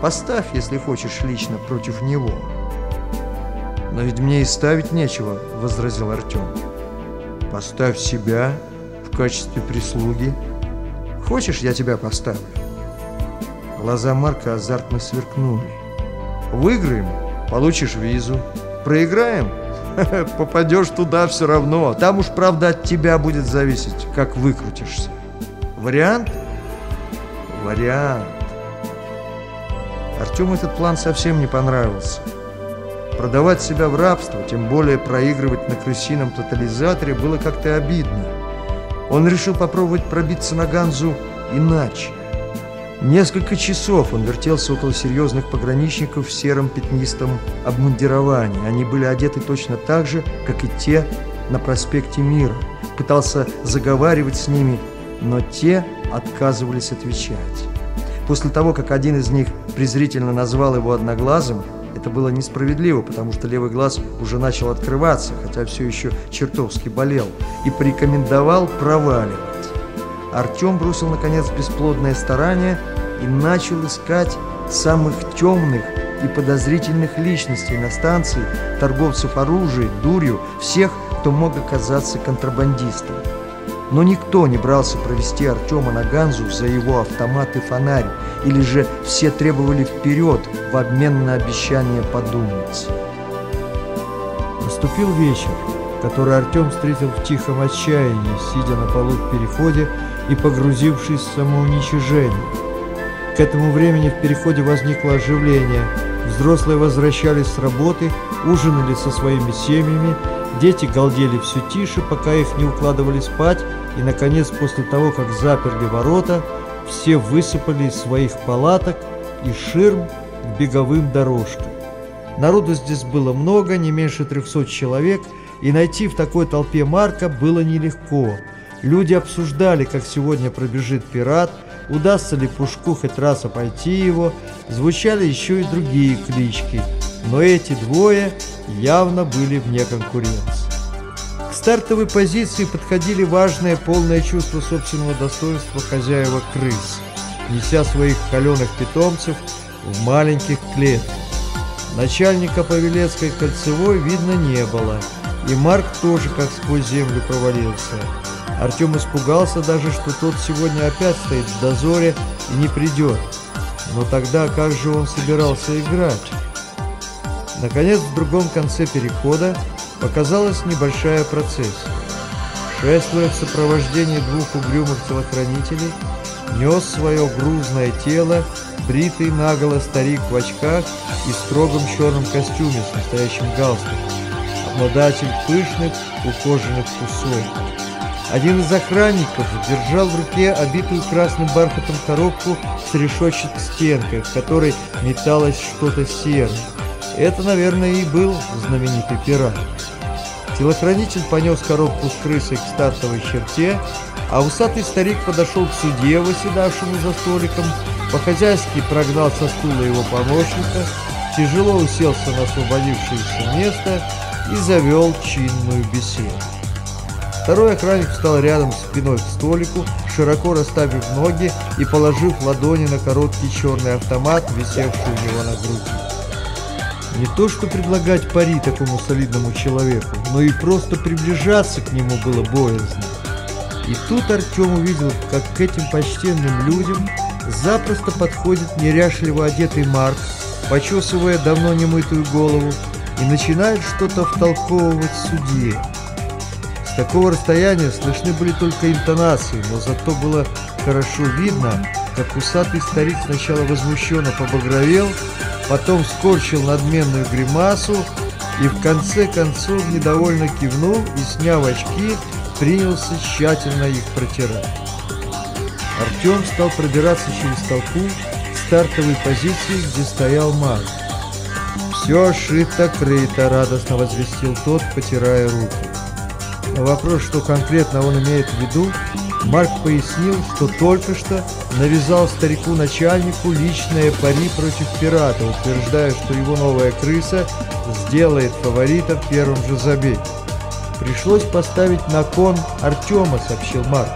Поставь, если хочешь, лично против него. Но ведь мне и ставить нечего, возразил Артем. Поставь себя в качестве прислуги. Хочешь, я тебя поставлю? Глаза Марка азартно сверкнули. Выиграем, получишь визу. Проиграем, попадешь туда все равно. Там уж, правда, от тебя будет зависеть, как выкрутишься. Вариант? Вариант. Артему этот план совсем не понравился. Продавать себя в рабство, тем более проигрывать на крысином тотализаторе, было как-то обидно. Он решил попробовать пробиться на Ганзу иначе. Несколько часов он вертелся около серьезных пограничников в сером пятнистом обмундировании. Они были одеты точно так же, как и те на проспекте Мира. Пытался заговаривать с ними, но те отказывались отвечать. После того, как один из них презрительно назвал его одноглазым, это было несправедливо, потому что левый глаз уже начал открываться, хотя все еще чертовски болел, и порекомендовал проваливать. Артем бросил, наконец, бесплодное старание и начал искать самых темных и подозрительных личностей на станции, торговцев оружием, дурью, всех, кто мог оказаться контрабандистом. Но никто не брался провести Артема на Ганзу за его автомат и фонарь, или же все требовали вперед в обмен на обещание подумать. Наступил вечер, который Артем встретил в тихом отчаянии, сидя на полу в переходе и погрузившись в самоуничижение. К этому времени в переходе возникло оживление. Взрослые возвращались с работы, ужинали со своими семьями, дети галдели все тише, пока их не укладывали спать, и, наконец, после того, как заперли ворота, все высыпали из своих палаток и ширм к беговым дорожкам. Народу здесь было много, не меньше трехсот человек, и найти в такой толпе Марка было нелегко. Люди обсуждали, как сегодня пробежит пират, удастся ли Пушку хоть раз обойти его, звучали еще и другие клички, но эти двое явно были вне конкуренции. Стартовой позиции подходили важное полное чувство собственного достоинства хозяева крыс, неся своих холеных питомцев в маленьких клетках. Начальника Павелецкой кольцевой видно не было, и Марк тоже как сквозь землю провалился. Артем испугался даже, что тот сегодня опять стоит в дозоре и не придет. Но тогда как же он собирался играть? Наконец, в другом конце перехода показалась небольшая процессия. Шествуя в сопровождении двух угрюмых телохранителей, нес свое грузное тело бритый наголо старик в очках и строгом черном костюме с настоящим галстуком, обладатель пышных ухоженных усов. Один из охранников держал в руке обитую красным бархатом коробку с решетчатой стенкой, в которой металось что-то серое. Это, наверное, и был знаменитый пират. Телохранитель понес коробку с крысой к стартовой черте, а усатый старик подошел к судье, восседавшему за столиком, по-хозяйски прогнал со стула его помощника, тяжело уселся на освободившееся место и завел чинную беседу. Второй охранник встал рядом спиной к столику, широко расставив ноги и положив ладони на короткий черный автомат, висевший у него на груди. Не то что предлагать пари такому солидному человеку, но и просто приближаться к нему было боязно. И тут Артем увидел, как к этим почтенным людям запросто подходит неряшливо одетый Марк, почесывая давно немытую голову, и начинает что-то втолковывать судье. С такого расстояния слышны были только интонации, но зато было хорошо видно, как усатый старик сначала возмущенно побагровел, потом скорчил надменную гримасу и в конце концов недовольно кивнул и, сняв очки, принялся тщательно их протирать. Артем стал пробираться через толпу к стартовой позиции, где стоял маг. «Все шито-крыто», — радостно возвестил тот, потирая руки. На вопрос, что конкретно он имеет в виду, Марк пояснил, что только что навязал старику-начальнику личное пари против пирата, утверждая, что его новая крыса сделает фаворита в первом же забеге. Пришлось поставить на кон Артема, сообщил Марк,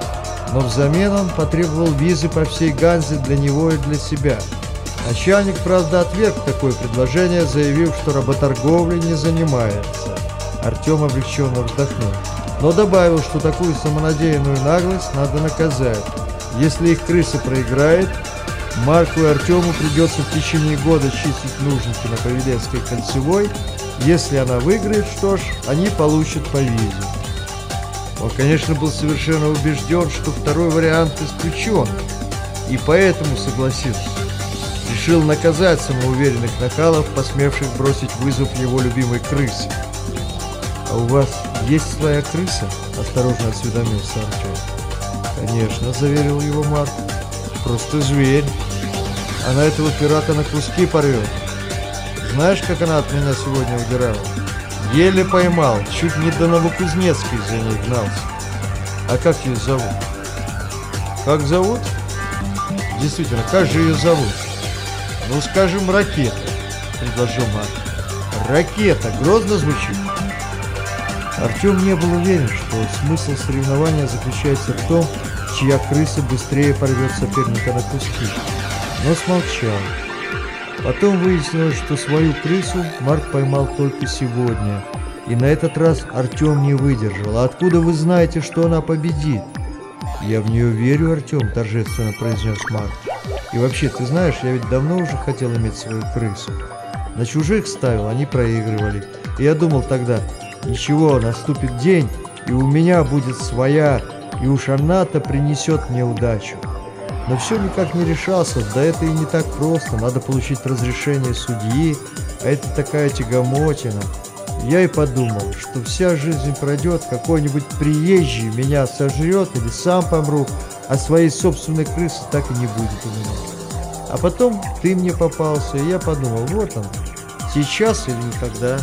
но взамен он потребовал визы по всей Ганзе для него и для себя. Начальник, правда, отверг такое предложение, заявив, что работорговлей не занимается. Артем облегченно вздохнул, но добавил, что такую самонадеянную наглость надо наказать. Если их крыса проиграет, Марку и Артему придется в течение года чистить нужники на Павелецкой кольцевой если она выиграет, что ж, они получат по визе. Он, конечно, был совершенно убежден, что второй вариант исключен, и поэтому согласился. Решил наказать самоуверенных нахалов, посмевших бросить вызов его любимой крысе. «А у вас есть своя крыса?» – осторожно осведомился Артем. «Конечно», – заверил его Марк. «Просто зверь. Она этого пирата на куски порвет. Знаешь, как она от меня сегодня удирала? Еле поймал, чуть не до Новокузнецкой за ней гнался. А как ее зовут? Как зовут? Действительно, как же ее зовут? Ну, скажем, Ракета, предложил Марк. Ракета, грозно звучит. Артем не был уверен, что смысл соревнования заключается в том, чья крыса быстрее порвет соперника на куски, но смолчал. Потом выяснилось, что свою крысу Марк поймал только сегодня. И на этот раз Артем не выдержал. А откуда вы знаете, что она победит? «Я в нее верю, Артем», – торжественно произнес Марк. «И вообще, ты знаешь, я ведь давно уже хотел иметь свою крысу. На чужих ставил, они проигрывали. И я думал тогда, ничего, наступит день, и у меня будет своя, и уж она-то принесет мне удачу. Но все никак не решался, да это и не так просто, надо получить разрешение судьи, а это такая тягомотина. Я и подумал, что вся жизнь пройдет, какой-нибудь приезжий меня сожрет или сам помру, а своей собственной крысы так и не будет у меня. А потом ты мне попался, и я подумал, вот он, сейчас или никогда.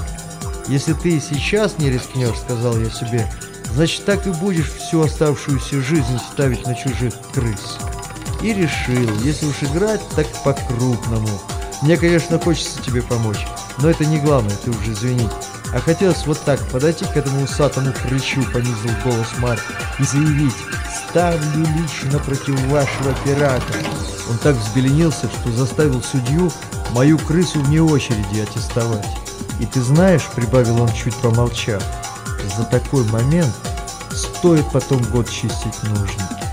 Если ты сейчас не рискнешь, сказал я себе, значит так и будешь всю оставшуюся жизнь ставить на чужих крыс и решил, если уж играть, так по-крупному. Мне, конечно, хочется тебе помочь, но это не главное, ты уже извини. А хотелось вот так подойти к этому усатому хрычу, понизил голос Марк, и заявить «Ставлю лично против вашего пирата». Он так взбеленился, что заставил судью мою крысу вне очереди аттестовать. И ты знаешь, прибавил он чуть помолчав, за такой момент стоит потом год чистить нужники.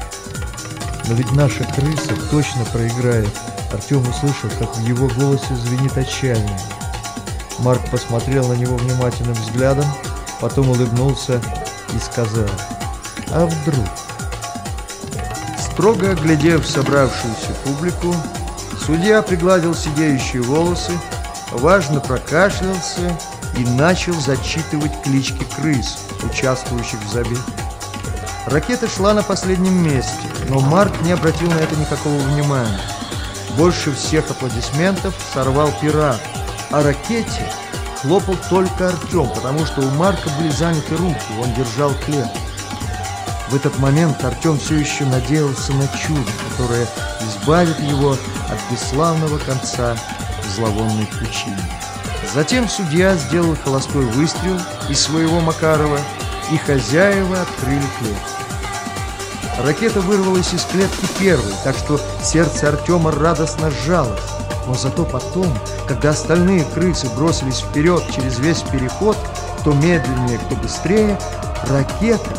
Но ведь наша крыса точно проиграет. Артем услышал, как в его голосе звенит отчаяние. Марк посмотрел на него внимательным взглядом, потом улыбнулся и сказал, «А вдруг?» Строго оглядев собравшуюся публику, судья пригладил сидеющие волосы, важно прокашлялся и начал зачитывать клички крыс, участвующих в забеге. Ракета шла на последнем месте, но Марк не обратил на это никакого внимания. Больше всех аплодисментов сорвал пират, а ракете хлопал только Артем, потому что у Марка были заняты руки, он держал клетку. В этот момент Артем все еще надеялся на чудо, которое избавит его от бесславного конца зловонной пучине. Затем судья сделал холостой выстрел из своего Макарова, и хозяева открыли клетку. Ракета вырвалась из клетки первой, так что сердце Артема радостно сжалось. Но зато потом, когда остальные крысы бросились вперед через весь переход, кто медленнее, кто быстрее, ракета,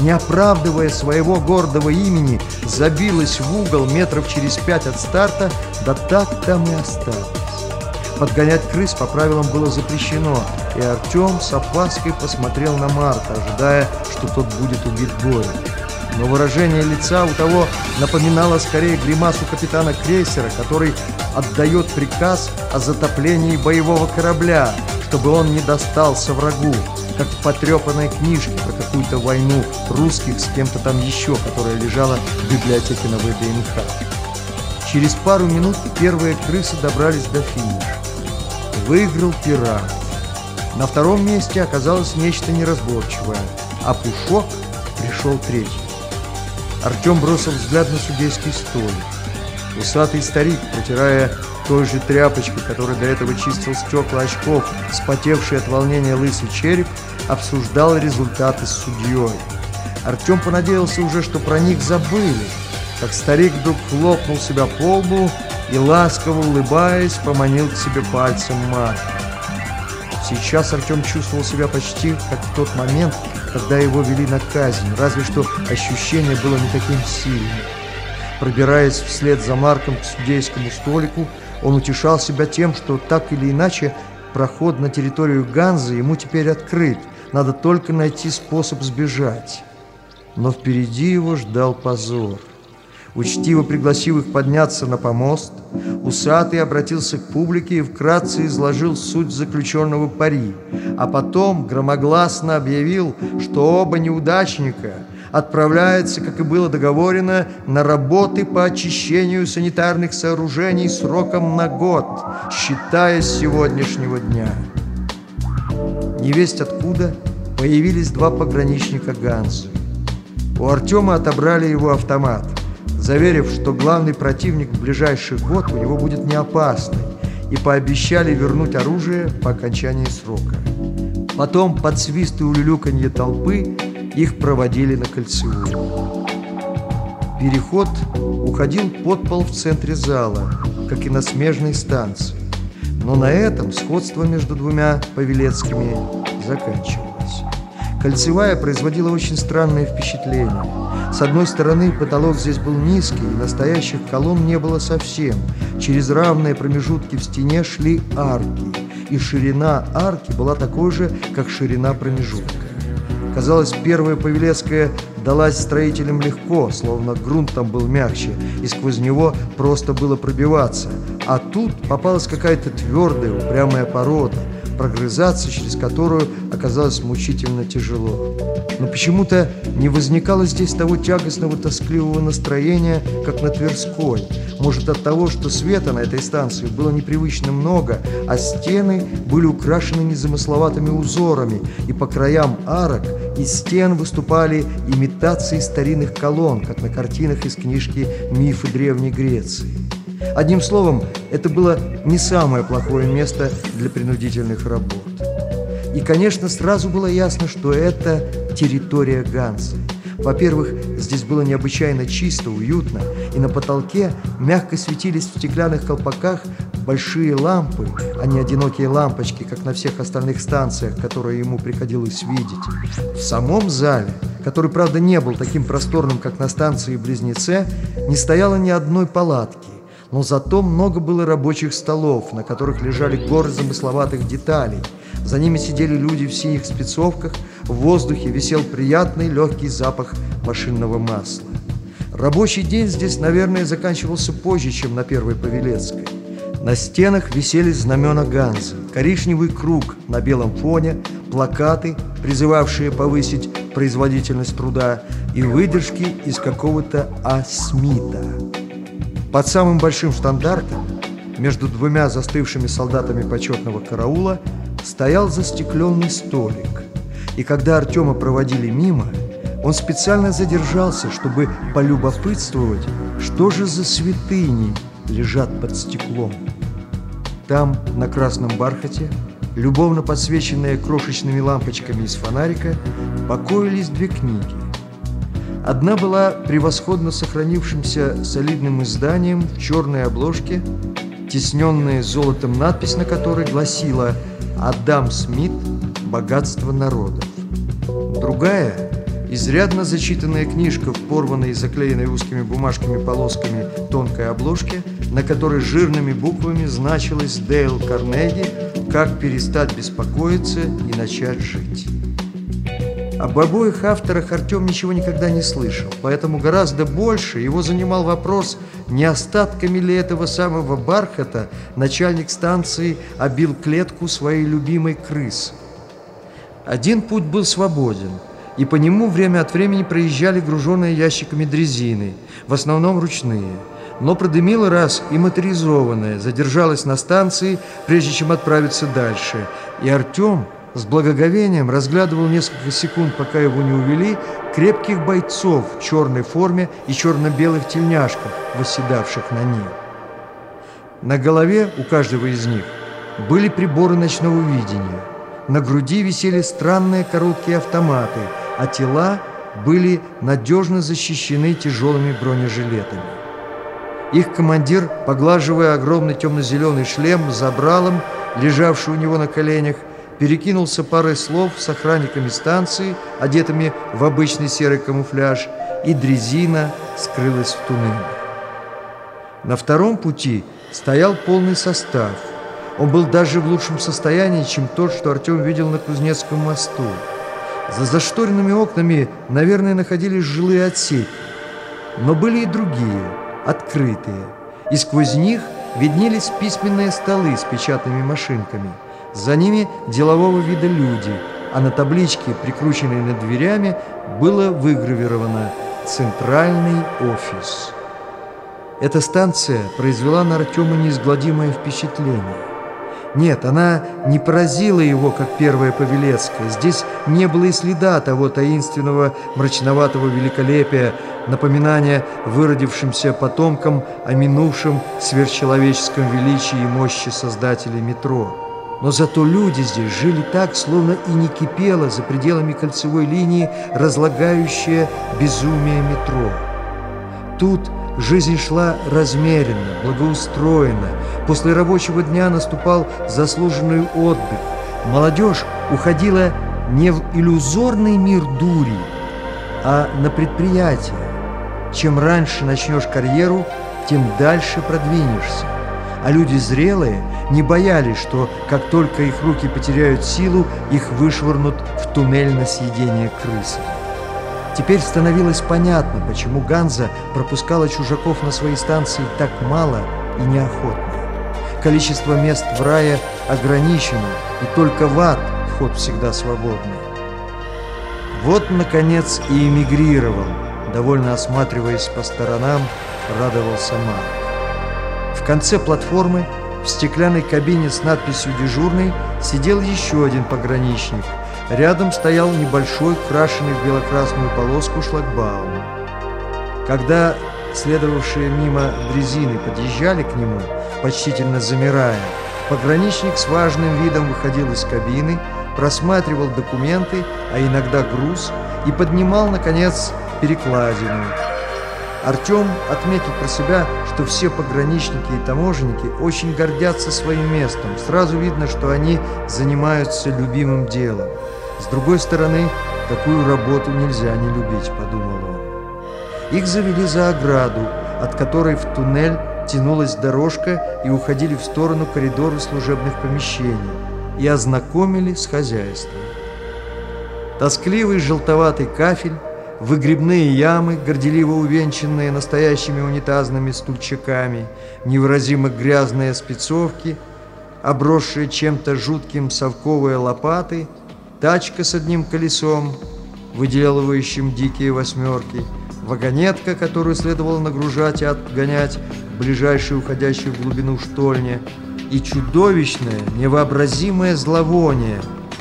не оправдывая своего гордого имени, забилась в угол метров через пять от старта, да так там и осталась. Подгонять крыс по правилам было запрещено, и Артем с опаской посмотрел на Марта, ожидая, что тот будет убит горем. Но выражение лица у того напоминало скорее гримасу капитана крейсера, который отдает приказ о затоплении боевого корабля, чтобы он не достался врагу, как в потрепанной книжке про какую-то войну русских с кем-то там еще, которая лежала в библиотеке на ВДНХ. Через пару минут первые крысы добрались до финиша выиграл пират. На втором месте оказалось нечто неразборчивое, а Пушок пришел третий. Артем бросил взгляд на судейский столик. Усатый старик, протирая той же тряпочкой, которой до этого чистил стекла очков, спотевший от волнения лысый череп, обсуждал результаты с судьей. Артем понадеялся уже, что про них забыли, как старик вдруг хлопнул себя по лбу и, ласково улыбаясь, поманил к себе пальцем Марка. Сейчас Артем чувствовал себя почти как в тот момент, когда его вели на казнь, разве что ощущение было не таким сильным. Пробираясь вслед за Марком к судейскому столику, он утешал себя тем, что так или иначе проход на территорию Ганзы ему теперь открыт, надо только найти способ сбежать. Но впереди его ждал позор. Учтиво пригласив их подняться на помост, усатый обратился к публике и вкратце изложил суть заключенного пари, а потом громогласно объявил, что оба неудачника отправляются, как и было договорено, на работы по очищению санитарных сооружений сроком на год, считая с сегодняшнего дня. Невесть откуда появились два пограничника Ганзы. У Артема отобрали его автомат – заверив, что главный противник в ближайший год у него будет не опасный, и пообещали вернуть оружие по окончании срока. Потом под свист и улюлюканье толпы их проводили на кольцевую. Переход уходил под пол в центре зала, как и на смежной станции. Но на этом сходство между двумя Павелецкими заканчивалось. Кольцевая производила очень странное впечатление. С одной стороны, потолок здесь был низкий, настоящих колонн не было совсем. Через равные промежутки в стене шли арки, и ширина арки была такой же, как ширина промежутка. Казалось, первая Павелецкая далась строителям легко, словно грунт там был мягче, и сквозь него просто было пробиваться. А тут попалась какая-то твердая, упрямая порода – прогрызаться, через которую оказалось мучительно тяжело. Но почему-то не возникало здесь того тягостного тоскливого настроения, как на Тверской. Может от того, что света на этой станции было непривычно много, а стены были украшены незамысловатыми узорами, и по краям арок из стен выступали имитации старинных колонн, как на картинах из книжки «Мифы Древней Греции». Одним словом, это было не самое плохое место для принудительных работ. И, конечно, сразу было ясно, что это территория Ганса. Во-первых, здесь было необычайно чисто, уютно, и на потолке мягко светились в стеклянных колпаках большие лампы, а не одинокие лампочки, как на всех остальных станциях, которые ему приходилось видеть. В самом зале, который, правда, не был таким просторным, как на станции Близнеце, не стояло ни одной палатки но зато много было рабочих столов, на которых лежали горы замысловатых деталей. За ними сидели люди в синих спецовках, в воздухе висел приятный легкий запах машинного масла. Рабочий день здесь, наверное, заканчивался позже, чем на Первой Павелецкой. На стенах висели знамена Ганзы, коричневый круг на белом фоне, плакаты, призывавшие повысить производительность труда, и выдержки из какого-то Асмита. Под самым большим стандартом, между двумя застывшими солдатами почетного караула, стоял застекленный столик, и когда Артема проводили мимо, он специально задержался, чтобы полюбопытствовать, что же за святыни лежат под стеклом. Там, на красном бархате, любовно подсвеченные крошечными лампочками из фонарика, покоились две книги. Одна была превосходно сохранившимся солидным изданием в черной обложке, тесненная золотом надпись на которой гласила «Адам Смит. Богатство народов». Другая – изрядно зачитанная книжка в порванной и заклеенной узкими бумажками полосками тонкой обложке, на которой жирными буквами значилось «Дейл Карнеги. Как перестать беспокоиться и начать жить». Об обоих авторах Артем ничего никогда не слышал, поэтому гораздо больше его занимал вопрос, не остатками ли этого самого бархата начальник станции обил клетку своей любимой крысы. Один путь был свободен, и по нему время от времени проезжали груженные ящиками дрезины, в основном ручные. Но продымила раз и моторизованная, задержалась на станции, прежде чем отправиться дальше. И Артем с благоговением разглядывал несколько секунд, пока его не увели, крепких бойцов в черной форме и черно-белых тельняшках, восседавших на ней. На голове у каждого из них были приборы ночного видения. На груди висели странные короткие автоматы, а тела были надежно защищены тяжелыми бронежилетами. Их командир, поглаживая огромный темно-зеленый шлем забралом, лежавший у него на коленях, перекинулся парой слов с охранниками станции, одетыми в обычный серый камуфляж, и дрезина скрылась в туннеле. На втором пути стоял полный состав. Он был даже в лучшем состоянии, чем тот, что Артем видел на Кузнецком мосту. За зашторенными окнами, наверное, находились жилые отсеки. Но были и другие, открытые, и сквозь них виднелись письменные столы с печатными машинками – за ними делового вида люди, а на табличке, прикрученной над дверями, было выгравировано «Центральный офис». Эта станция произвела на Артема неизгладимое впечатление. Нет, она не поразила его, как первая Павелецкая. Здесь не было и следа того таинственного, мрачноватого великолепия, напоминания выродившимся потомкам о минувшем сверхчеловеческом величии и мощи создателей метро. Но зато люди здесь жили так, словно и не кипело за пределами кольцевой линии разлагающее безумие метро. Тут жизнь шла размеренно, благоустроенно. После рабочего дня наступал заслуженный отдых. Молодежь уходила не в иллюзорный мир дури, а на предприятие. Чем раньше начнешь карьеру, тем дальше продвинешься а люди зрелые не боялись, что как только их руки потеряют силу, их вышвырнут в туннель на съедение крысы. Теперь становилось понятно, почему Ганза пропускала чужаков на свои станции так мало и неохотно. Количество мест в рае ограничено, и только в ад вход всегда свободный. Вот, наконец, и эмигрировал, довольно осматриваясь по сторонам, радовался Марк конце платформы, в стеклянной кабине с надписью «Дежурный» сидел еще один пограничник. Рядом стоял небольшой, крашеный в белокрасную полоску шлагбаум. Когда следовавшие мимо дрезины подъезжали к нему, почтительно замирая, пограничник с важным видом выходил из кабины, просматривал документы, а иногда груз, и поднимал, наконец, перекладину. Артем отметил про себя, что все пограничники и таможенники очень гордятся своим местом. Сразу видно, что они занимаются любимым делом. С другой стороны, такую работу нельзя не любить, подумал он. Их завели за ограду, от которой в туннель тянулась дорожка и уходили в сторону коридоры служебных помещений, и ознакомили с хозяйством. Тоскливый желтоватый кафель выгребные ямы, горделиво увенчанные настоящими унитазными стульчаками, невыразимо грязные спецовки, обросшие чем-то жутким совковые лопаты, тачка с одним колесом, выделывающим дикие восьмерки, вагонетка, которую следовало нагружать и отгонять в ближайшей уходящей в глубину штольне, и чудовищное, невообразимое зловоние,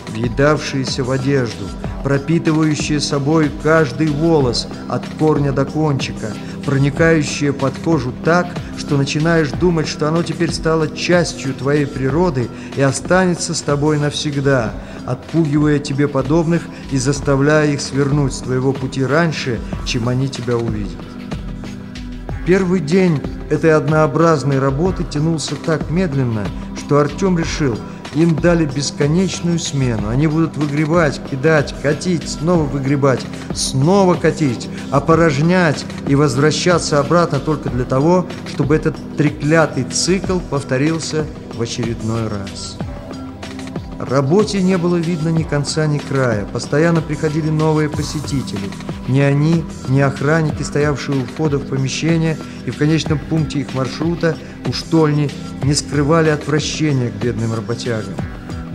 въедавшееся в одежду, пропитывающее собой каждый волос от корня до кончика, проникающее под кожу так, что начинаешь думать, что оно теперь стало частью твоей природы и останется с тобой навсегда, отпугивая тебе подобных и заставляя их свернуть с твоего пути раньше, чем они тебя увидят. Первый день этой однообразной работы тянулся так медленно, что Артем решил, им дали бесконечную смену. Они будут выгребать, кидать, катить, снова выгребать, снова катить, опорожнять и возвращаться обратно только для того, чтобы этот треклятый цикл повторился в очередной раз. Работе не было видно ни конца, ни края. Постоянно приходили новые посетители. Ни они, ни охранники, стоявшие у входа в помещение и в конечном пункте их маршрута, у штольни, не скрывали отвращения к бедным работягам.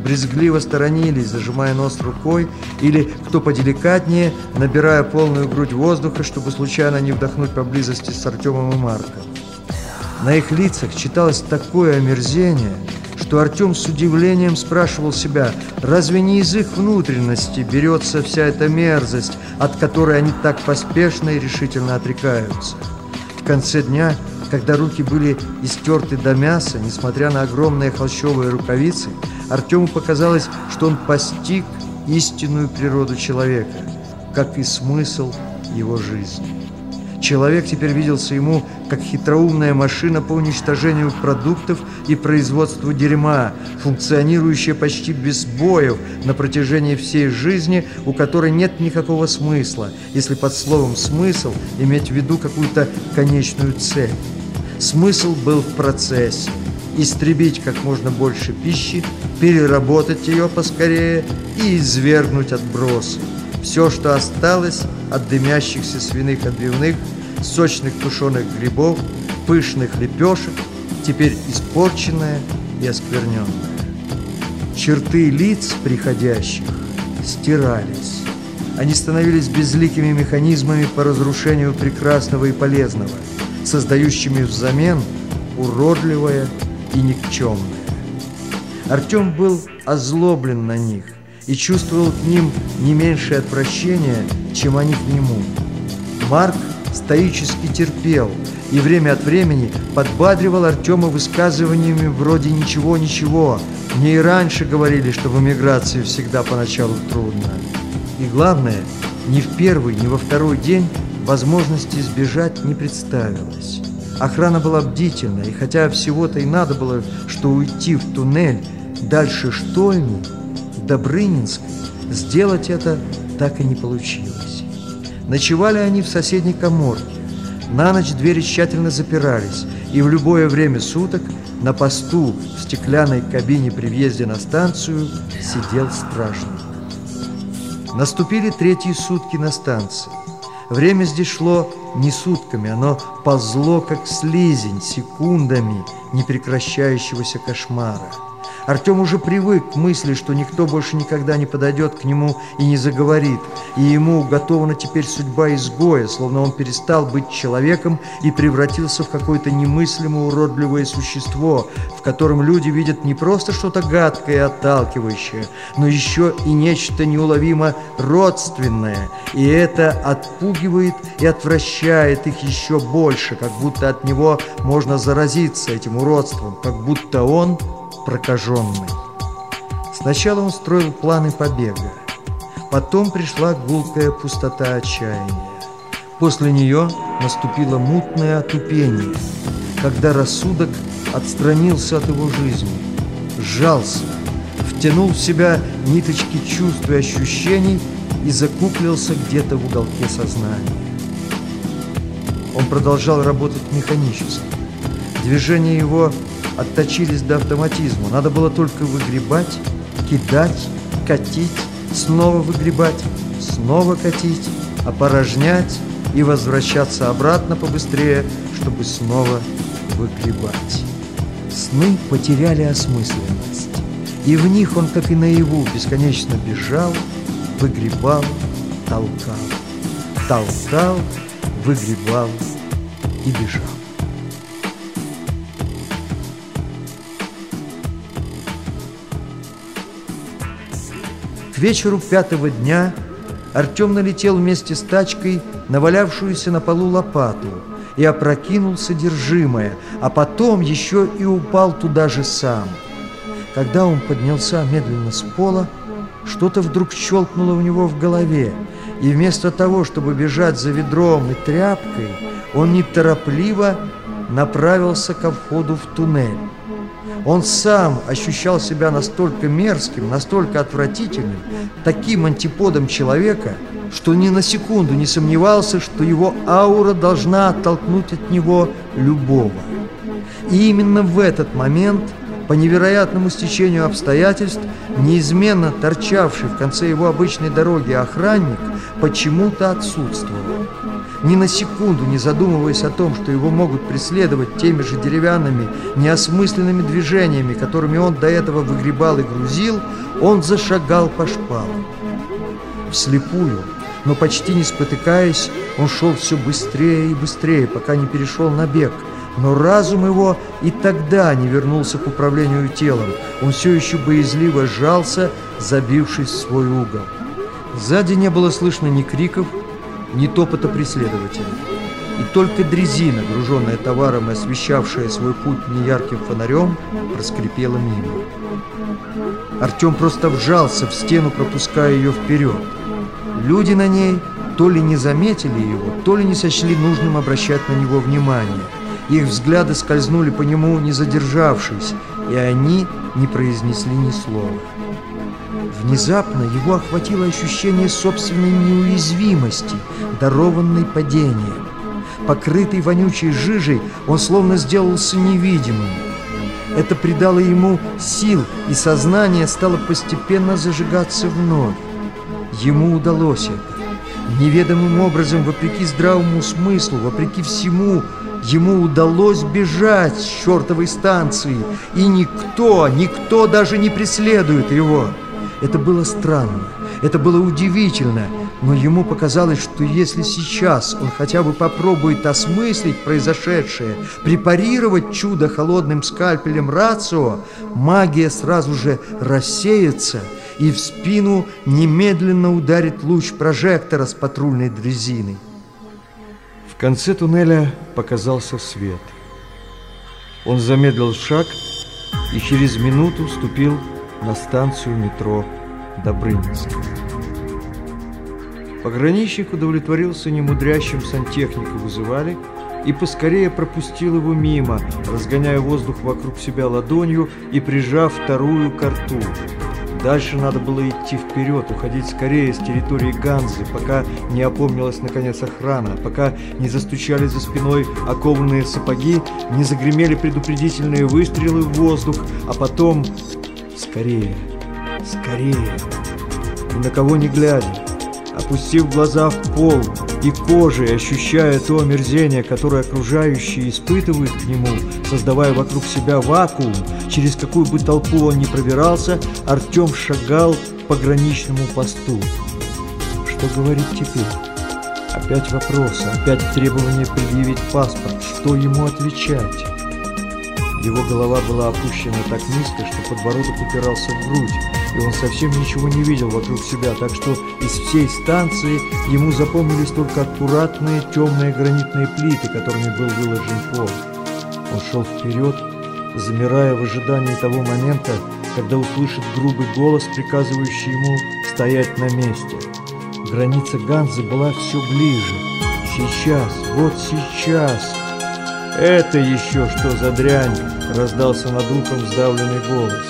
Брезгливо сторонились, зажимая нос рукой, или, кто поделикатнее, набирая полную грудь воздуха, чтобы случайно не вдохнуть поблизости с Артемом и Марком. На их лицах читалось такое омерзение – что Артем с удивлением спрашивал себя, разве не из их внутренности берется вся эта мерзость, от которой они так поспешно и решительно отрекаются. В конце дня, когда руки были истерты до мяса, несмотря на огромные холщовые рукавицы, Артему показалось, что он постиг истинную природу человека, как и смысл его жизни. Человек теперь виделся ему как хитроумная машина по уничтожению продуктов и производству дерьма, функционирующая почти без боев на протяжении всей жизни, у которой нет никакого смысла, если под словом «смысл» иметь в виду какую-то конечную цель. Смысл был в процессе – истребить как можно больше пищи, переработать ее поскорее и извергнуть отбросы. Все, что осталось от дымящихся свиных отбивных, сочных тушеных грибов, пышных лепешек, теперь испорченное и оскверненное. Черты лиц приходящих стирались. Они становились безликими механизмами по разрушению прекрасного и полезного, создающими взамен уродливое и никчемное. Артем был озлоблен на них и чувствовал к ним не меньшее отвращение, чем они к нему. Марк стоически терпел и время от времени подбадривал Артема высказываниями вроде «ничего-ничего». Мне и раньше говорили, что в эмиграции всегда поначалу трудно. И главное, ни в первый, ни во второй день возможности избежать не представилось. Охрана была бдительна, и хотя всего-то и надо было, что уйти в туннель дальше Штольни, Добрынинск, сделать это так и не получилось. Ночевали они в соседней коморке. На ночь двери тщательно запирались, и в любое время суток на посту в стеклянной кабине при въезде на станцию сидел стражник. Наступили третьи сутки на станции. Время здесь шло не сутками, оно ползло, как слизень, секундами непрекращающегося кошмара. Артем уже привык к мысли, что никто больше никогда не подойдет к нему и не заговорит, и ему уготована теперь судьба изгоя, словно он перестал быть человеком и превратился в какое-то немыслимо уродливое существо, в котором люди видят не просто что-то гадкое и отталкивающее, но еще и нечто неуловимо родственное, и это отпугивает и отвращает их еще больше, как будто от него можно заразиться этим уродством, как будто он – прокаженный. Сначала он строил планы побега, потом пришла гулкая пустота отчаяния. После нее наступило мутное отупение, когда рассудок отстранился от его жизни, сжался, втянул в себя ниточки чувств и ощущений и закуклился где-то в уголке сознания. Он продолжал работать механически. Движение его отточились до автоматизма. Надо было только выгребать, кидать, катить, снова выгребать, снова катить, опорожнять и возвращаться обратно побыстрее, чтобы снова выгребать. Сны потеряли осмысленность, и в них он, как и наяву, бесконечно бежал, выгребал, толкал, толкал, выгребал и бежал. Вечеру пятого дня Артем налетел вместе с тачкой на валявшуюся на полу лопату и опрокинул содержимое, а потом еще и упал туда же сам. Когда он поднялся медленно с пола, что-то вдруг щелкнуло у него в голове, и вместо того, чтобы бежать за ведром и тряпкой, он неторопливо направился ко входу в туннель. Он сам ощущал себя настолько мерзким, настолько отвратительным, таким антиподом человека, что ни на секунду не сомневался, что его аура должна оттолкнуть от него любого. И именно в этот момент, по невероятному стечению обстоятельств, неизменно торчавший в конце его обычной дороги охранник почему-то отсутствовал ни на секунду не задумываясь о том, что его могут преследовать теми же деревянными, неосмысленными движениями, которыми он до этого выгребал и грузил, он зашагал по шпалам. Вслепую, но почти не спотыкаясь, он шел все быстрее и быстрее, пока не перешел на бег. Но разум его и тогда не вернулся к управлению телом. Он все еще боязливо сжался, забившись в свой угол. Сзади не было слышно ни криков, ни топота преследователя. И только дрезина, груженная товаром и освещавшая свой путь неярким фонарем, проскрипела мимо. Артем просто вжался в стену, пропуская ее вперед. Люди на ней то ли не заметили его, то ли не сочли нужным обращать на него внимание. Их взгляды скользнули по нему, не задержавшись, и они не произнесли ни слова. Внезапно его охватило ощущение собственной неуязвимости, дарованной падением. Покрытый вонючей жижей, он словно сделался невидимым. Это придало ему сил, и сознание стало постепенно зажигаться вновь. Ему удалось это. Неведомым образом, вопреки здравому смыслу, вопреки всему, ему удалось бежать с чертовой станции, и никто, никто даже не преследует его. Это было странно, это было удивительно, но ему показалось, что если сейчас он хотя бы попробует осмыслить произошедшее, препарировать чудо холодным скальпелем рацио, магия сразу же рассеется, и в спину немедленно ударит луч прожектора с патрульной дрезиной. В конце туннеля показался свет. Он замедлил шаг и через минуту вступил на станцию метро Добрынинская. Пограничник удовлетворился немудрящим сантехника вызывали и поскорее пропустил его мимо, разгоняя воздух вокруг себя ладонью и прижав вторую к рту. Дальше надо было идти вперед, уходить скорее с территории Ганзы, пока не опомнилась наконец охрана, пока не застучали за спиной окованные сапоги, не загремели предупредительные выстрелы в воздух, а потом Скорее, скорее. Ни на кого не глядя, опустив глаза в пол и кожей ощущая то омерзение, которое окружающие испытывают к нему, создавая вокруг себя вакуум, через какую бы толпу он ни пробирался, Артем шагал к пограничному посту. Что говорить теперь? Опять вопросы, опять требование предъявить паспорт. Что ему отвечать? Его голова была опущена так низко, что подбородок упирался в грудь, и он совсем ничего не видел вокруг себя, так что из всей станции ему запомнились только аккуратные темные гранитные плиты, которыми был выложен пол. Он шел вперед, замирая в ожидании того момента, когда услышит грубый голос, приказывающий ему стоять на месте. Граница Ганзы была все ближе. Сейчас, вот сейчас... «Это еще что за дрянь?» — раздался над ухом сдавленный голос.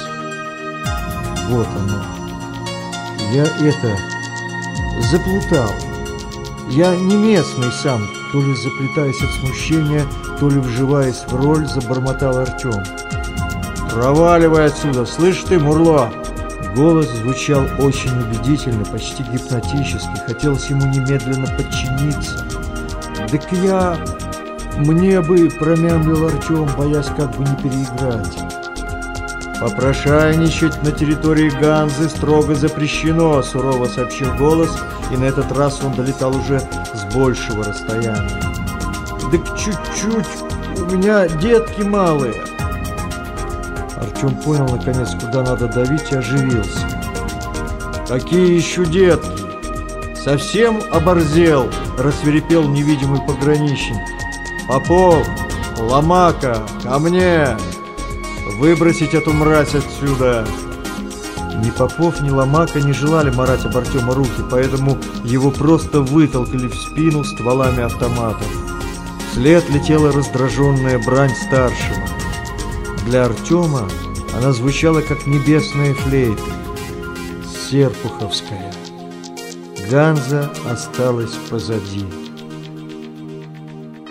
«Вот оно. Я это... заплутал. Я не местный сам, то ли заплетаясь от смущения, то ли вживаясь в роль, забормотал Артем. «Проваливай отсюда! Слышь ты, Мурло!» Голос звучал очень убедительно, почти гипнотически. Хотелось ему немедленно подчиниться. «Так я...» «Мне бы», — промямлил Артем, боясь как бы не переиграть. «Попрошайничать на территории Ганзы строго запрещено», — сурово сообщил голос, и на этот раз он долетал уже с большего расстояния. «Так чуть-чуть, у меня детки малые». Артем понял, наконец, куда надо давить и оживился. Какие еще детки? Совсем оборзел, рассверепел невидимый пограничник. Попов, Ломака, ко мне! Выбросить эту мразь отсюда! Ни Попов, ни Ломака не желали марать об Артема руки, поэтому его просто вытолкали в спину стволами автоматов. Вслед летела раздраженная брань старшего. Для Артема она звучала как небесная флейта. Серпуховская. Ганза осталась позади.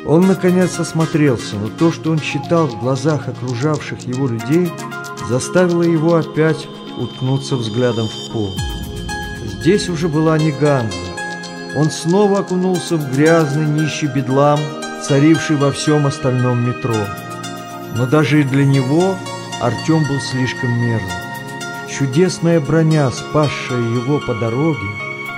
Он, наконец, осмотрелся, но то, что он читал в глазах окружавших его людей, заставило его опять уткнуться взглядом в пол. Здесь уже была не Ганза. Он снова окунулся в грязный нищий бедлам, царивший во всем остальном метро. Но даже и для него Артем был слишком мерзок. Чудесная броня, спасшая его по дороге,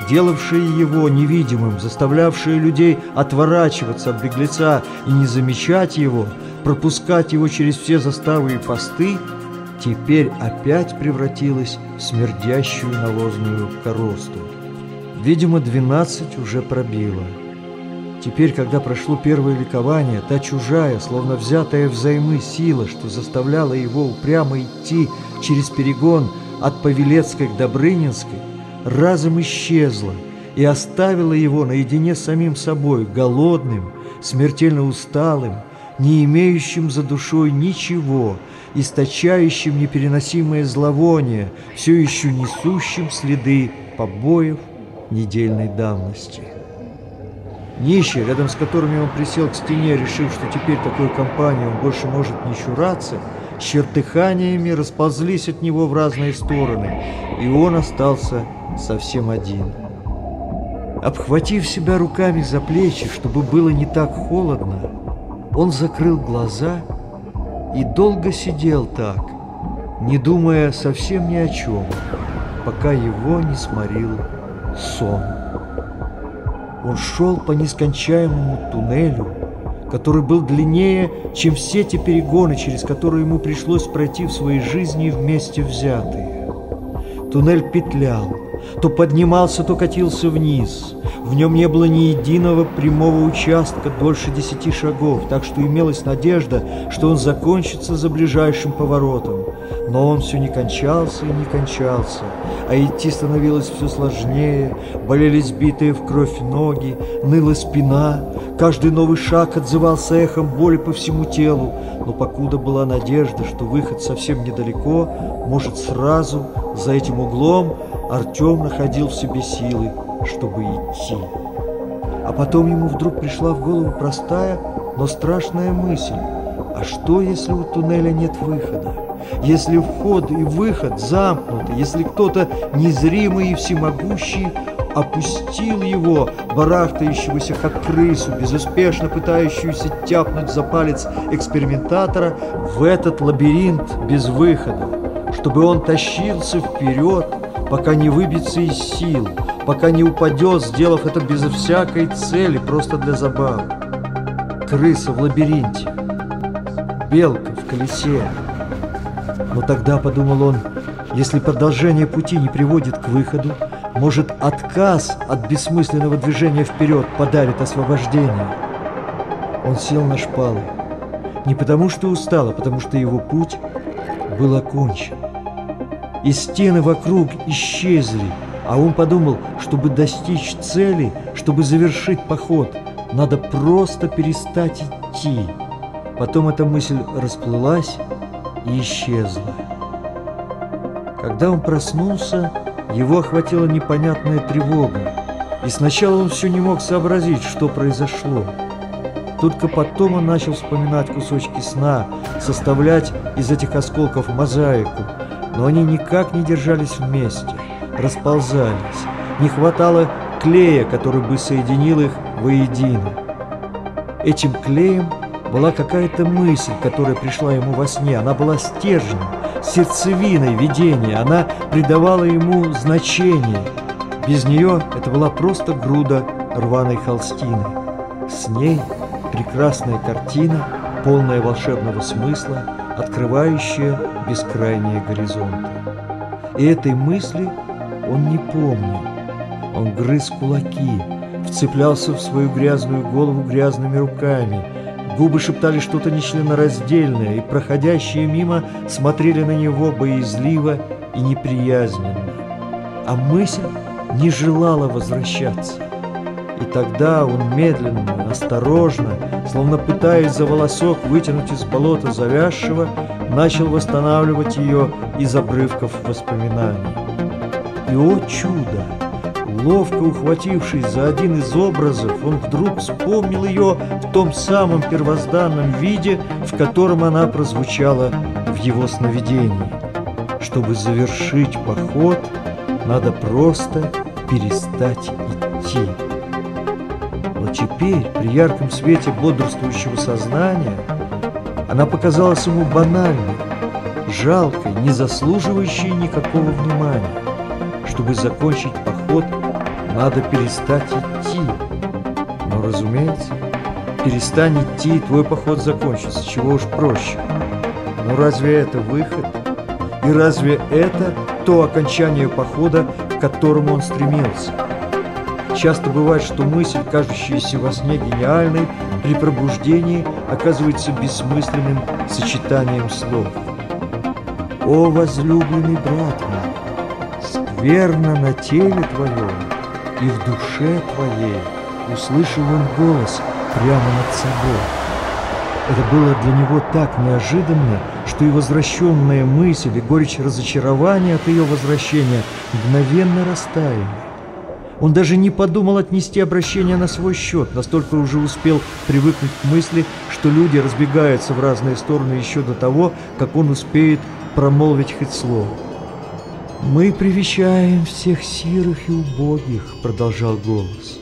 делавшая его невидимым, заставлявшая людей отворачиваться от беглеца и не замечать его, пропускать его через все заставы и посты, теперь опять превратилась в смердящую навозную коросту. Видимо, двенадцать уже пробило. Теперь, когда прошло первое ликование, та чужая, словно взятая взаймы сила, что заставляла его упрямо идти через перегон от Павелецкой к Добрынинской, разом исчезла и оставила его наедине с самим собой, голодным, смертельно усталым, не имеющим за душой ничего, источающим непереносимое зловоние, все еще несущим следы побоев недельной давности. Нищие, рядом с которыми он присел к стене, решив, что теперь такой компании он больше может не чураться, чертыханиями расползлись от него в разные стороны, и он остался совсем один. Обхватив себя руками за плечи, чтобы было не так холодно, он закрыл глаза и долго сидел так, не думая совсем ни о чем, пока его не сморил сон. Он шел по нескончаемому туннелю, который был длиннее, чем все те перегоны, через которые ему пришлось пройти в своей жизни вместе взятые. Туннель петлял, то поднимался, то катился вниз. В нем не было ни единого прямого участка дольше десяти шагов, так что имелась надежда, что он закончится за ближайшим поворотом. Но он все не кончался и не кончался, а идти становилось все сложнее, болели сбитые в кровь ноги, ныла спина, каждый новый шаг отзывался эхом боли по всему телу, но покуда была надежда, что выход совсем недалеко, может сразу, за этим углом, Артем находил в себе силы, чтобы идти. А потом ему вдруг пришла в голову простая, но страшная мысль. А что, если у туннеля нет выхода? Если вход и выход замкнуты, если кто-то незримый и всемогущий опустил его, барахтающегося как крысу, безуспешно пытающуюся тяпнуть за палец экспериментатора, в этот лабиринт без выхода, чтобы он тащился вперед, пока не выбится из сил, пока не упадет, сделав это без всякой цели, просто для забавы. Крыса в лабиринте, белка в колесе. Но тогда, подумал он, если продолжение пути не приводит к выходу, может, отказ от бессмысленного движения вперед подарит освобождение. Он сел на шпалы. Не потому, что устал, а потому, что его путь был окончен и стены вокруг исчезли, а он подумал, чтобы достичь цели, чтобы завершить поход, надо просто перестать идти. Потом эта мысль расплылась и исчезла. Когда он проснулся, его охватила непонятная тревога, и сначала он все не мог сообразить, что произошло. Только потом он начал вспоминать кусочки сна, составлять из этих осколков мозаику, но они никак не держались вместе, расползались. Не хватало клея, который бы соединил их воедино. Этим клеем была какая-то мысль, которая пришла ему во сне. Она была стержнем, сердцевиной видения. Она придавала ему значение. Без нее это была просто груда рваной холстины. С ней прекрасная картина, полная волшебного смысла, открывающая бескрайние горизонты. И этой мысли он не помнил. Он грыз кулаки, вцеплялся в свою грязную голову грязными руками. Губы шептали что-то нечленораздельное, и проходящие мимо смотрели на него боязливо и неприязненно. А мысль не желала возвращаться. И тогда он медленно, осторожно, словно пытаясь за волосок вытянуть из болота завязшего, начал восстанавливать ее из обрывков воспоминаний. И, о чудо! Ловко ухватившись за один из образов, он вдруг вспомнил ее в том самом первозданном виде, в котором она прозвучала в его сновидении. Чтобы завершить поход, надо просто перестать идти. Но теперь, при ярком свете бодрствующего сознания, она показалась ему банальной, жалкой, не заслуживающей никакого внимания. Чтобы закончить поход, надо перестать идти. Но, разумеется, перестань идти, и твой поход закончится, чего уж проще. Но разве это выход? И разве это то окончание похода, к которому он стремился? Часто бывает, что мысль, кажущаяся во сне гениальной, при пробуждении оказывается бессмысленным сочетанием слов. «О, возлюбленный брат мой, скверно на теле твоем и в душе твоей!» Услышал он голос прямо над собой. Это было для него так неожиданно, что и возвращенная мысль, и горечь разочарования от ее возвращения мгновенно растаяли. Он даже не подумал отнести обращение на свой счет, настолько уже успел привыкнуть к мысли, что люди разбегаются в разные стороны еще до того, как он успеет промолвить хоть слово. «Мы привещаем всех сирых и убогих», — продолжал голос.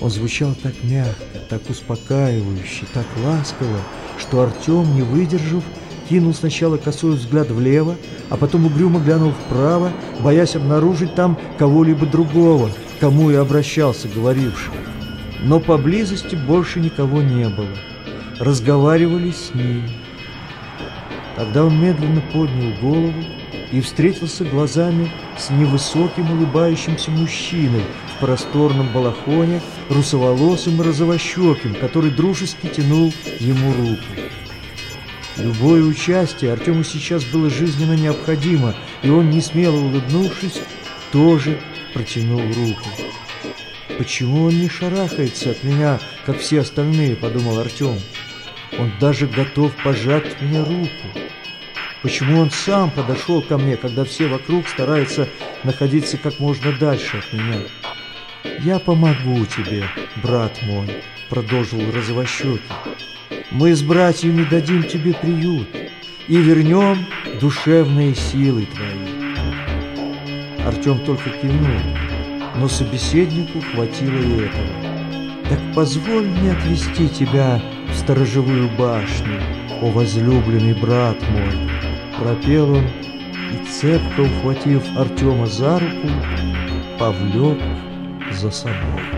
Он звучал так мягко, так успокаивающе, так ласково, что Артем, не выдержав, кинул сначала косой взгляд влево, а потом угрюмо глянул вправо, боясь обнаружить там кого-либо другого, кому и обращался говоривший. Но поблизости больше никого не было. Разговаривали с ним. Тогда он медленно поднял голову и встретился глазами с невысоким улыбающимся мужчиной в просторном балахоне, русоволосым и розовощеким, который дружески тянул ему руку. Любое участие Артему сейчас было жизненно необходимо, и он, не смело улыбнувшись, тоже протянул руку. «Почему он не шарахается от меня, как все остальные?» – подумал Артем. «Он даже готов пожать мне руку. Почему он сам подошел ко мне, когда все вокруг стараются находиться как можно дальше от меня?» «Я помогу тебе, брат мой», – продолжил Розовощекий. «Мы с братьями дадим тебе приют и вернем душевные силы твои». Артем только кивнул, но собеседнику хватило и этого. «Так позволь мне отвести тебя в сторожевую башню, о возлюбленный брат мой!» Пропел он и, цепко ухватив Артема за руку, повлек за собой.